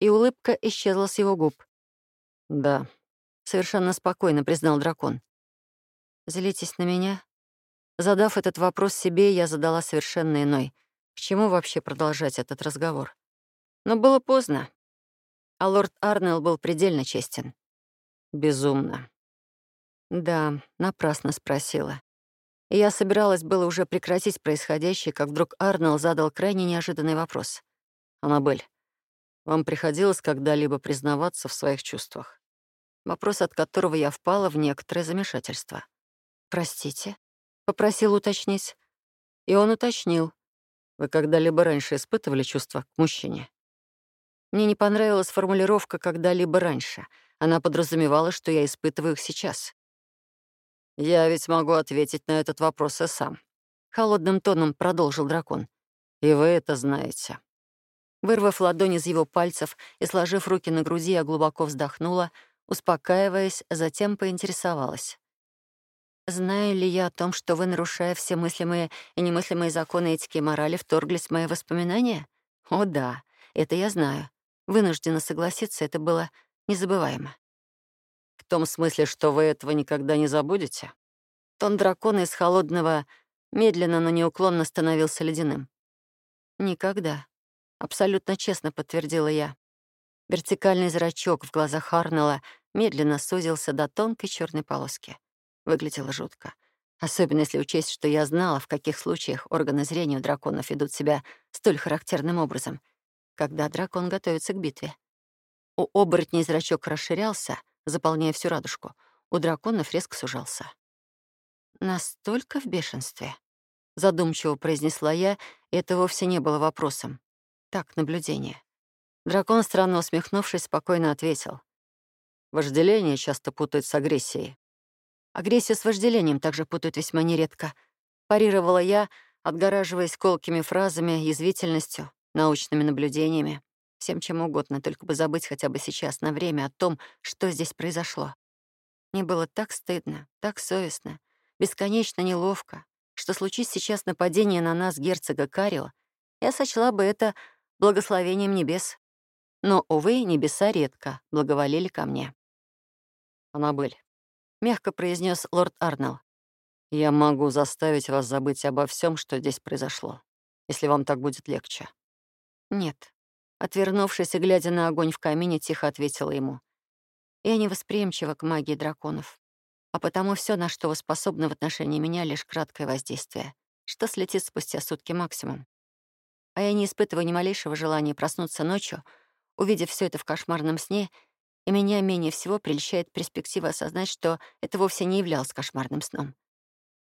И улыбка исчезла с его губ. «Да», — совершенно спокойно признал дракон. «Злитесь на меня?» Задав этот вопрос себе, я задала совершенно иной. К чему вообще продолжать этот разговор? Но было поздно. А лорд Арнелл был предельно честен. Безумно. Да, напрасно спросила. Я собиралась было уже прекратить происходящее, как вдруг Арнелл задал крайне неожиданный вопрос. «Аннабель, вам приходилось когда-либо признаваться в своих чувствах?» Вопрос, от которого я впала в некоторое замешательство. «Простите?» — попросил уточнить. И он уточнил. «Вы когда-либо раньше испытывали чувства к мужчине?» Мне не понравилась формулировка «когда-либо раньше». Она подразумевала, что я испытываю их сейчас. «Я ведь могу ответить на этот вопрос и сам», — холодным тоном продолжил дракон. «И вы это знаете». Вырвав ладонь из его пальцев и сложив руки на груди, я глубоко вздохнула, успокаиваясь, затем поинтересовалась. «Знаю ли я о том, что вы, нарушая все мыслимые и немыслимые законы этики и морали, вторглись в мои воспоминания? О, да, это я знаю. Вынуждена согласиться, это было незабываемо. В том смысле, что вы этого никогда не забудете? Тон дракона из холодного медленно, но неуклонно становился ледяным. «Никогда», — абсолютно честно подтвердила я. Вертикальный зрачок в глазах Харнелла медленно сузился до тонкой черной полоски. Выглядело жутко. Особенно если учесть, что я знала, в каких случаях органы зрения у драконов ведут себя столь характерным образом — когда дракон готовится к битве. У оборотней зрачок расширялся, заполняя всю радужку. У драконов резко сужался. «Настолько в бешенстве?» — задумчиво произнесла я, и это вовсе не было вопросом. Так, наблюдение. Дракон, странно усмехнувшись, спокойно ответил. «Вожделение часто путают с агрессией». «Агрессию с вожделением также путают весьма нередко», — парировала я, отгораживаясь колкими фразами, язвительностью, научными наблюдениями, всем чем угодно, только бы забыть хотя бы сейчас на время о том, что здесь произошло. Мне было так стыдно, так совестно, бесконечно неловко, что случись сейчас нападение на нас герцога Карио, я сочла бы это благословением небес. Но, увы, небеса редко благоволили ко мне. «Аннабель», — мягко произнес лорд Арнелл, «я могу заставить вас забыть обо всем, что здесь произошло, если вам так будет легче. «Нет». Отвернувшись и глядя на огонь в камине, тихо ответила ему. «Я не восприимчива к магии драконов, а потому все, на что вы способны в отношении меня, лишь краткое воздействие, что слетит спустя сутки максимум. А я не испытываю ни малейшего желания проснуться ночью, увидев все это в кошмарном сне, и меня менее всего прельщает перспектива осознать, что это вовсе не являлось кошмарным сном.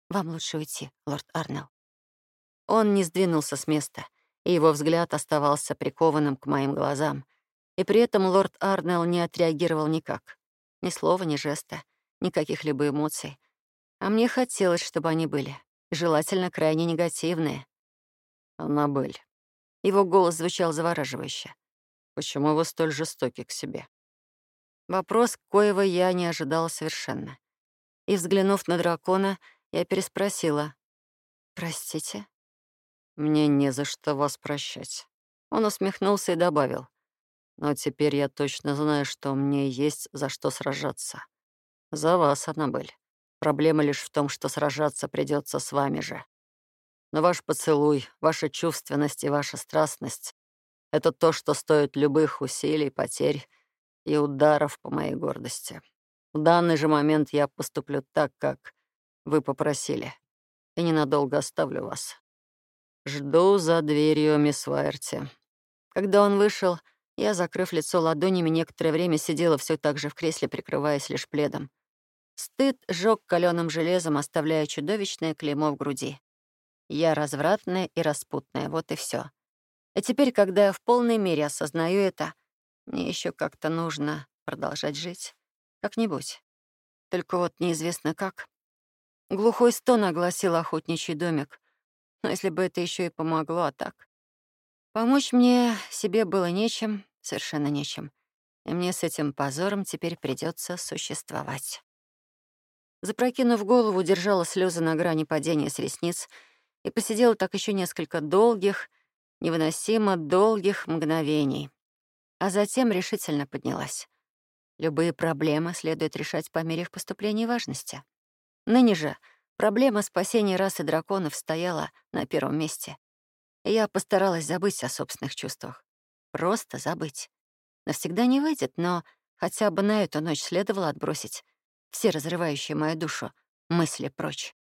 Вам лучше уйти, лорд Арнелл». Он не сдвинулся с места — и его взгляд оставался прикованным к моим глазам. И при этом лорд Арнелл не отреагировал никак. Ни слова, ни жеста, ни каких-либо эмоций. А мне хотелось, чтобы они были. Желательно крайне негативные. «Аннабель». Его голос звучал завораживающе. «Почему вы столь жестоки к себе?» Вопрос, коего я не ожидала совершенно. И, взглянув на дракона, я переспросила. «Простите?» Мне не за что вас прощать. Он усмехнулся и добавил. Но теперь я точно знаю, что мне есть за что сражаться. За вас, Аннабель. Проблема лишь в том, что сражаться придется с вами же. Но ваш поцелуй, ваша чувственность и ваша страстность — это то, что стоит любых усилий, потерь и ударов по моей гордости. В данный же момент я поступлю так, как вы попросили, и ненадолго оставлю вас. «Жду за дверью, мисс Вайерти». Когда он вышел, я, закрыв лицо ладонями, некоторое время сидела все так же в кресле, прикрываясь лишь пледом. Стыд сжег каленым железом, оставляя чудовищное клеймо в груди. Я развратная и распутная, вот и все. И теперь, когда я в полной мере осознаю это, мне еще как-то нужно продолжать жить. Как-нибудь. Только вот неизвестно как. Глухой стон огласил охотничий домик. Но если бы это еще и помогло, а так... Помочь мне себе было нечем, совершенно нечем. И мне с этим позором теперь придется существовать. Запрокинув голову, держала слезы на грани падения с ресниц и посидела так еще несколько долгих, невыносимо долгих мгновений. А затем решительно поднялась. Любые проблемы следует решать по мере их поступления важности. Ныне же проблема спасения расы драконов стояла на первом месте. И я постаралась забыть о собственных чувствах. Просто забыть. Навсегда не выйдет, но хотя бы на эту ночь следовало отбросить все разрывающие мою душу мысли прочь.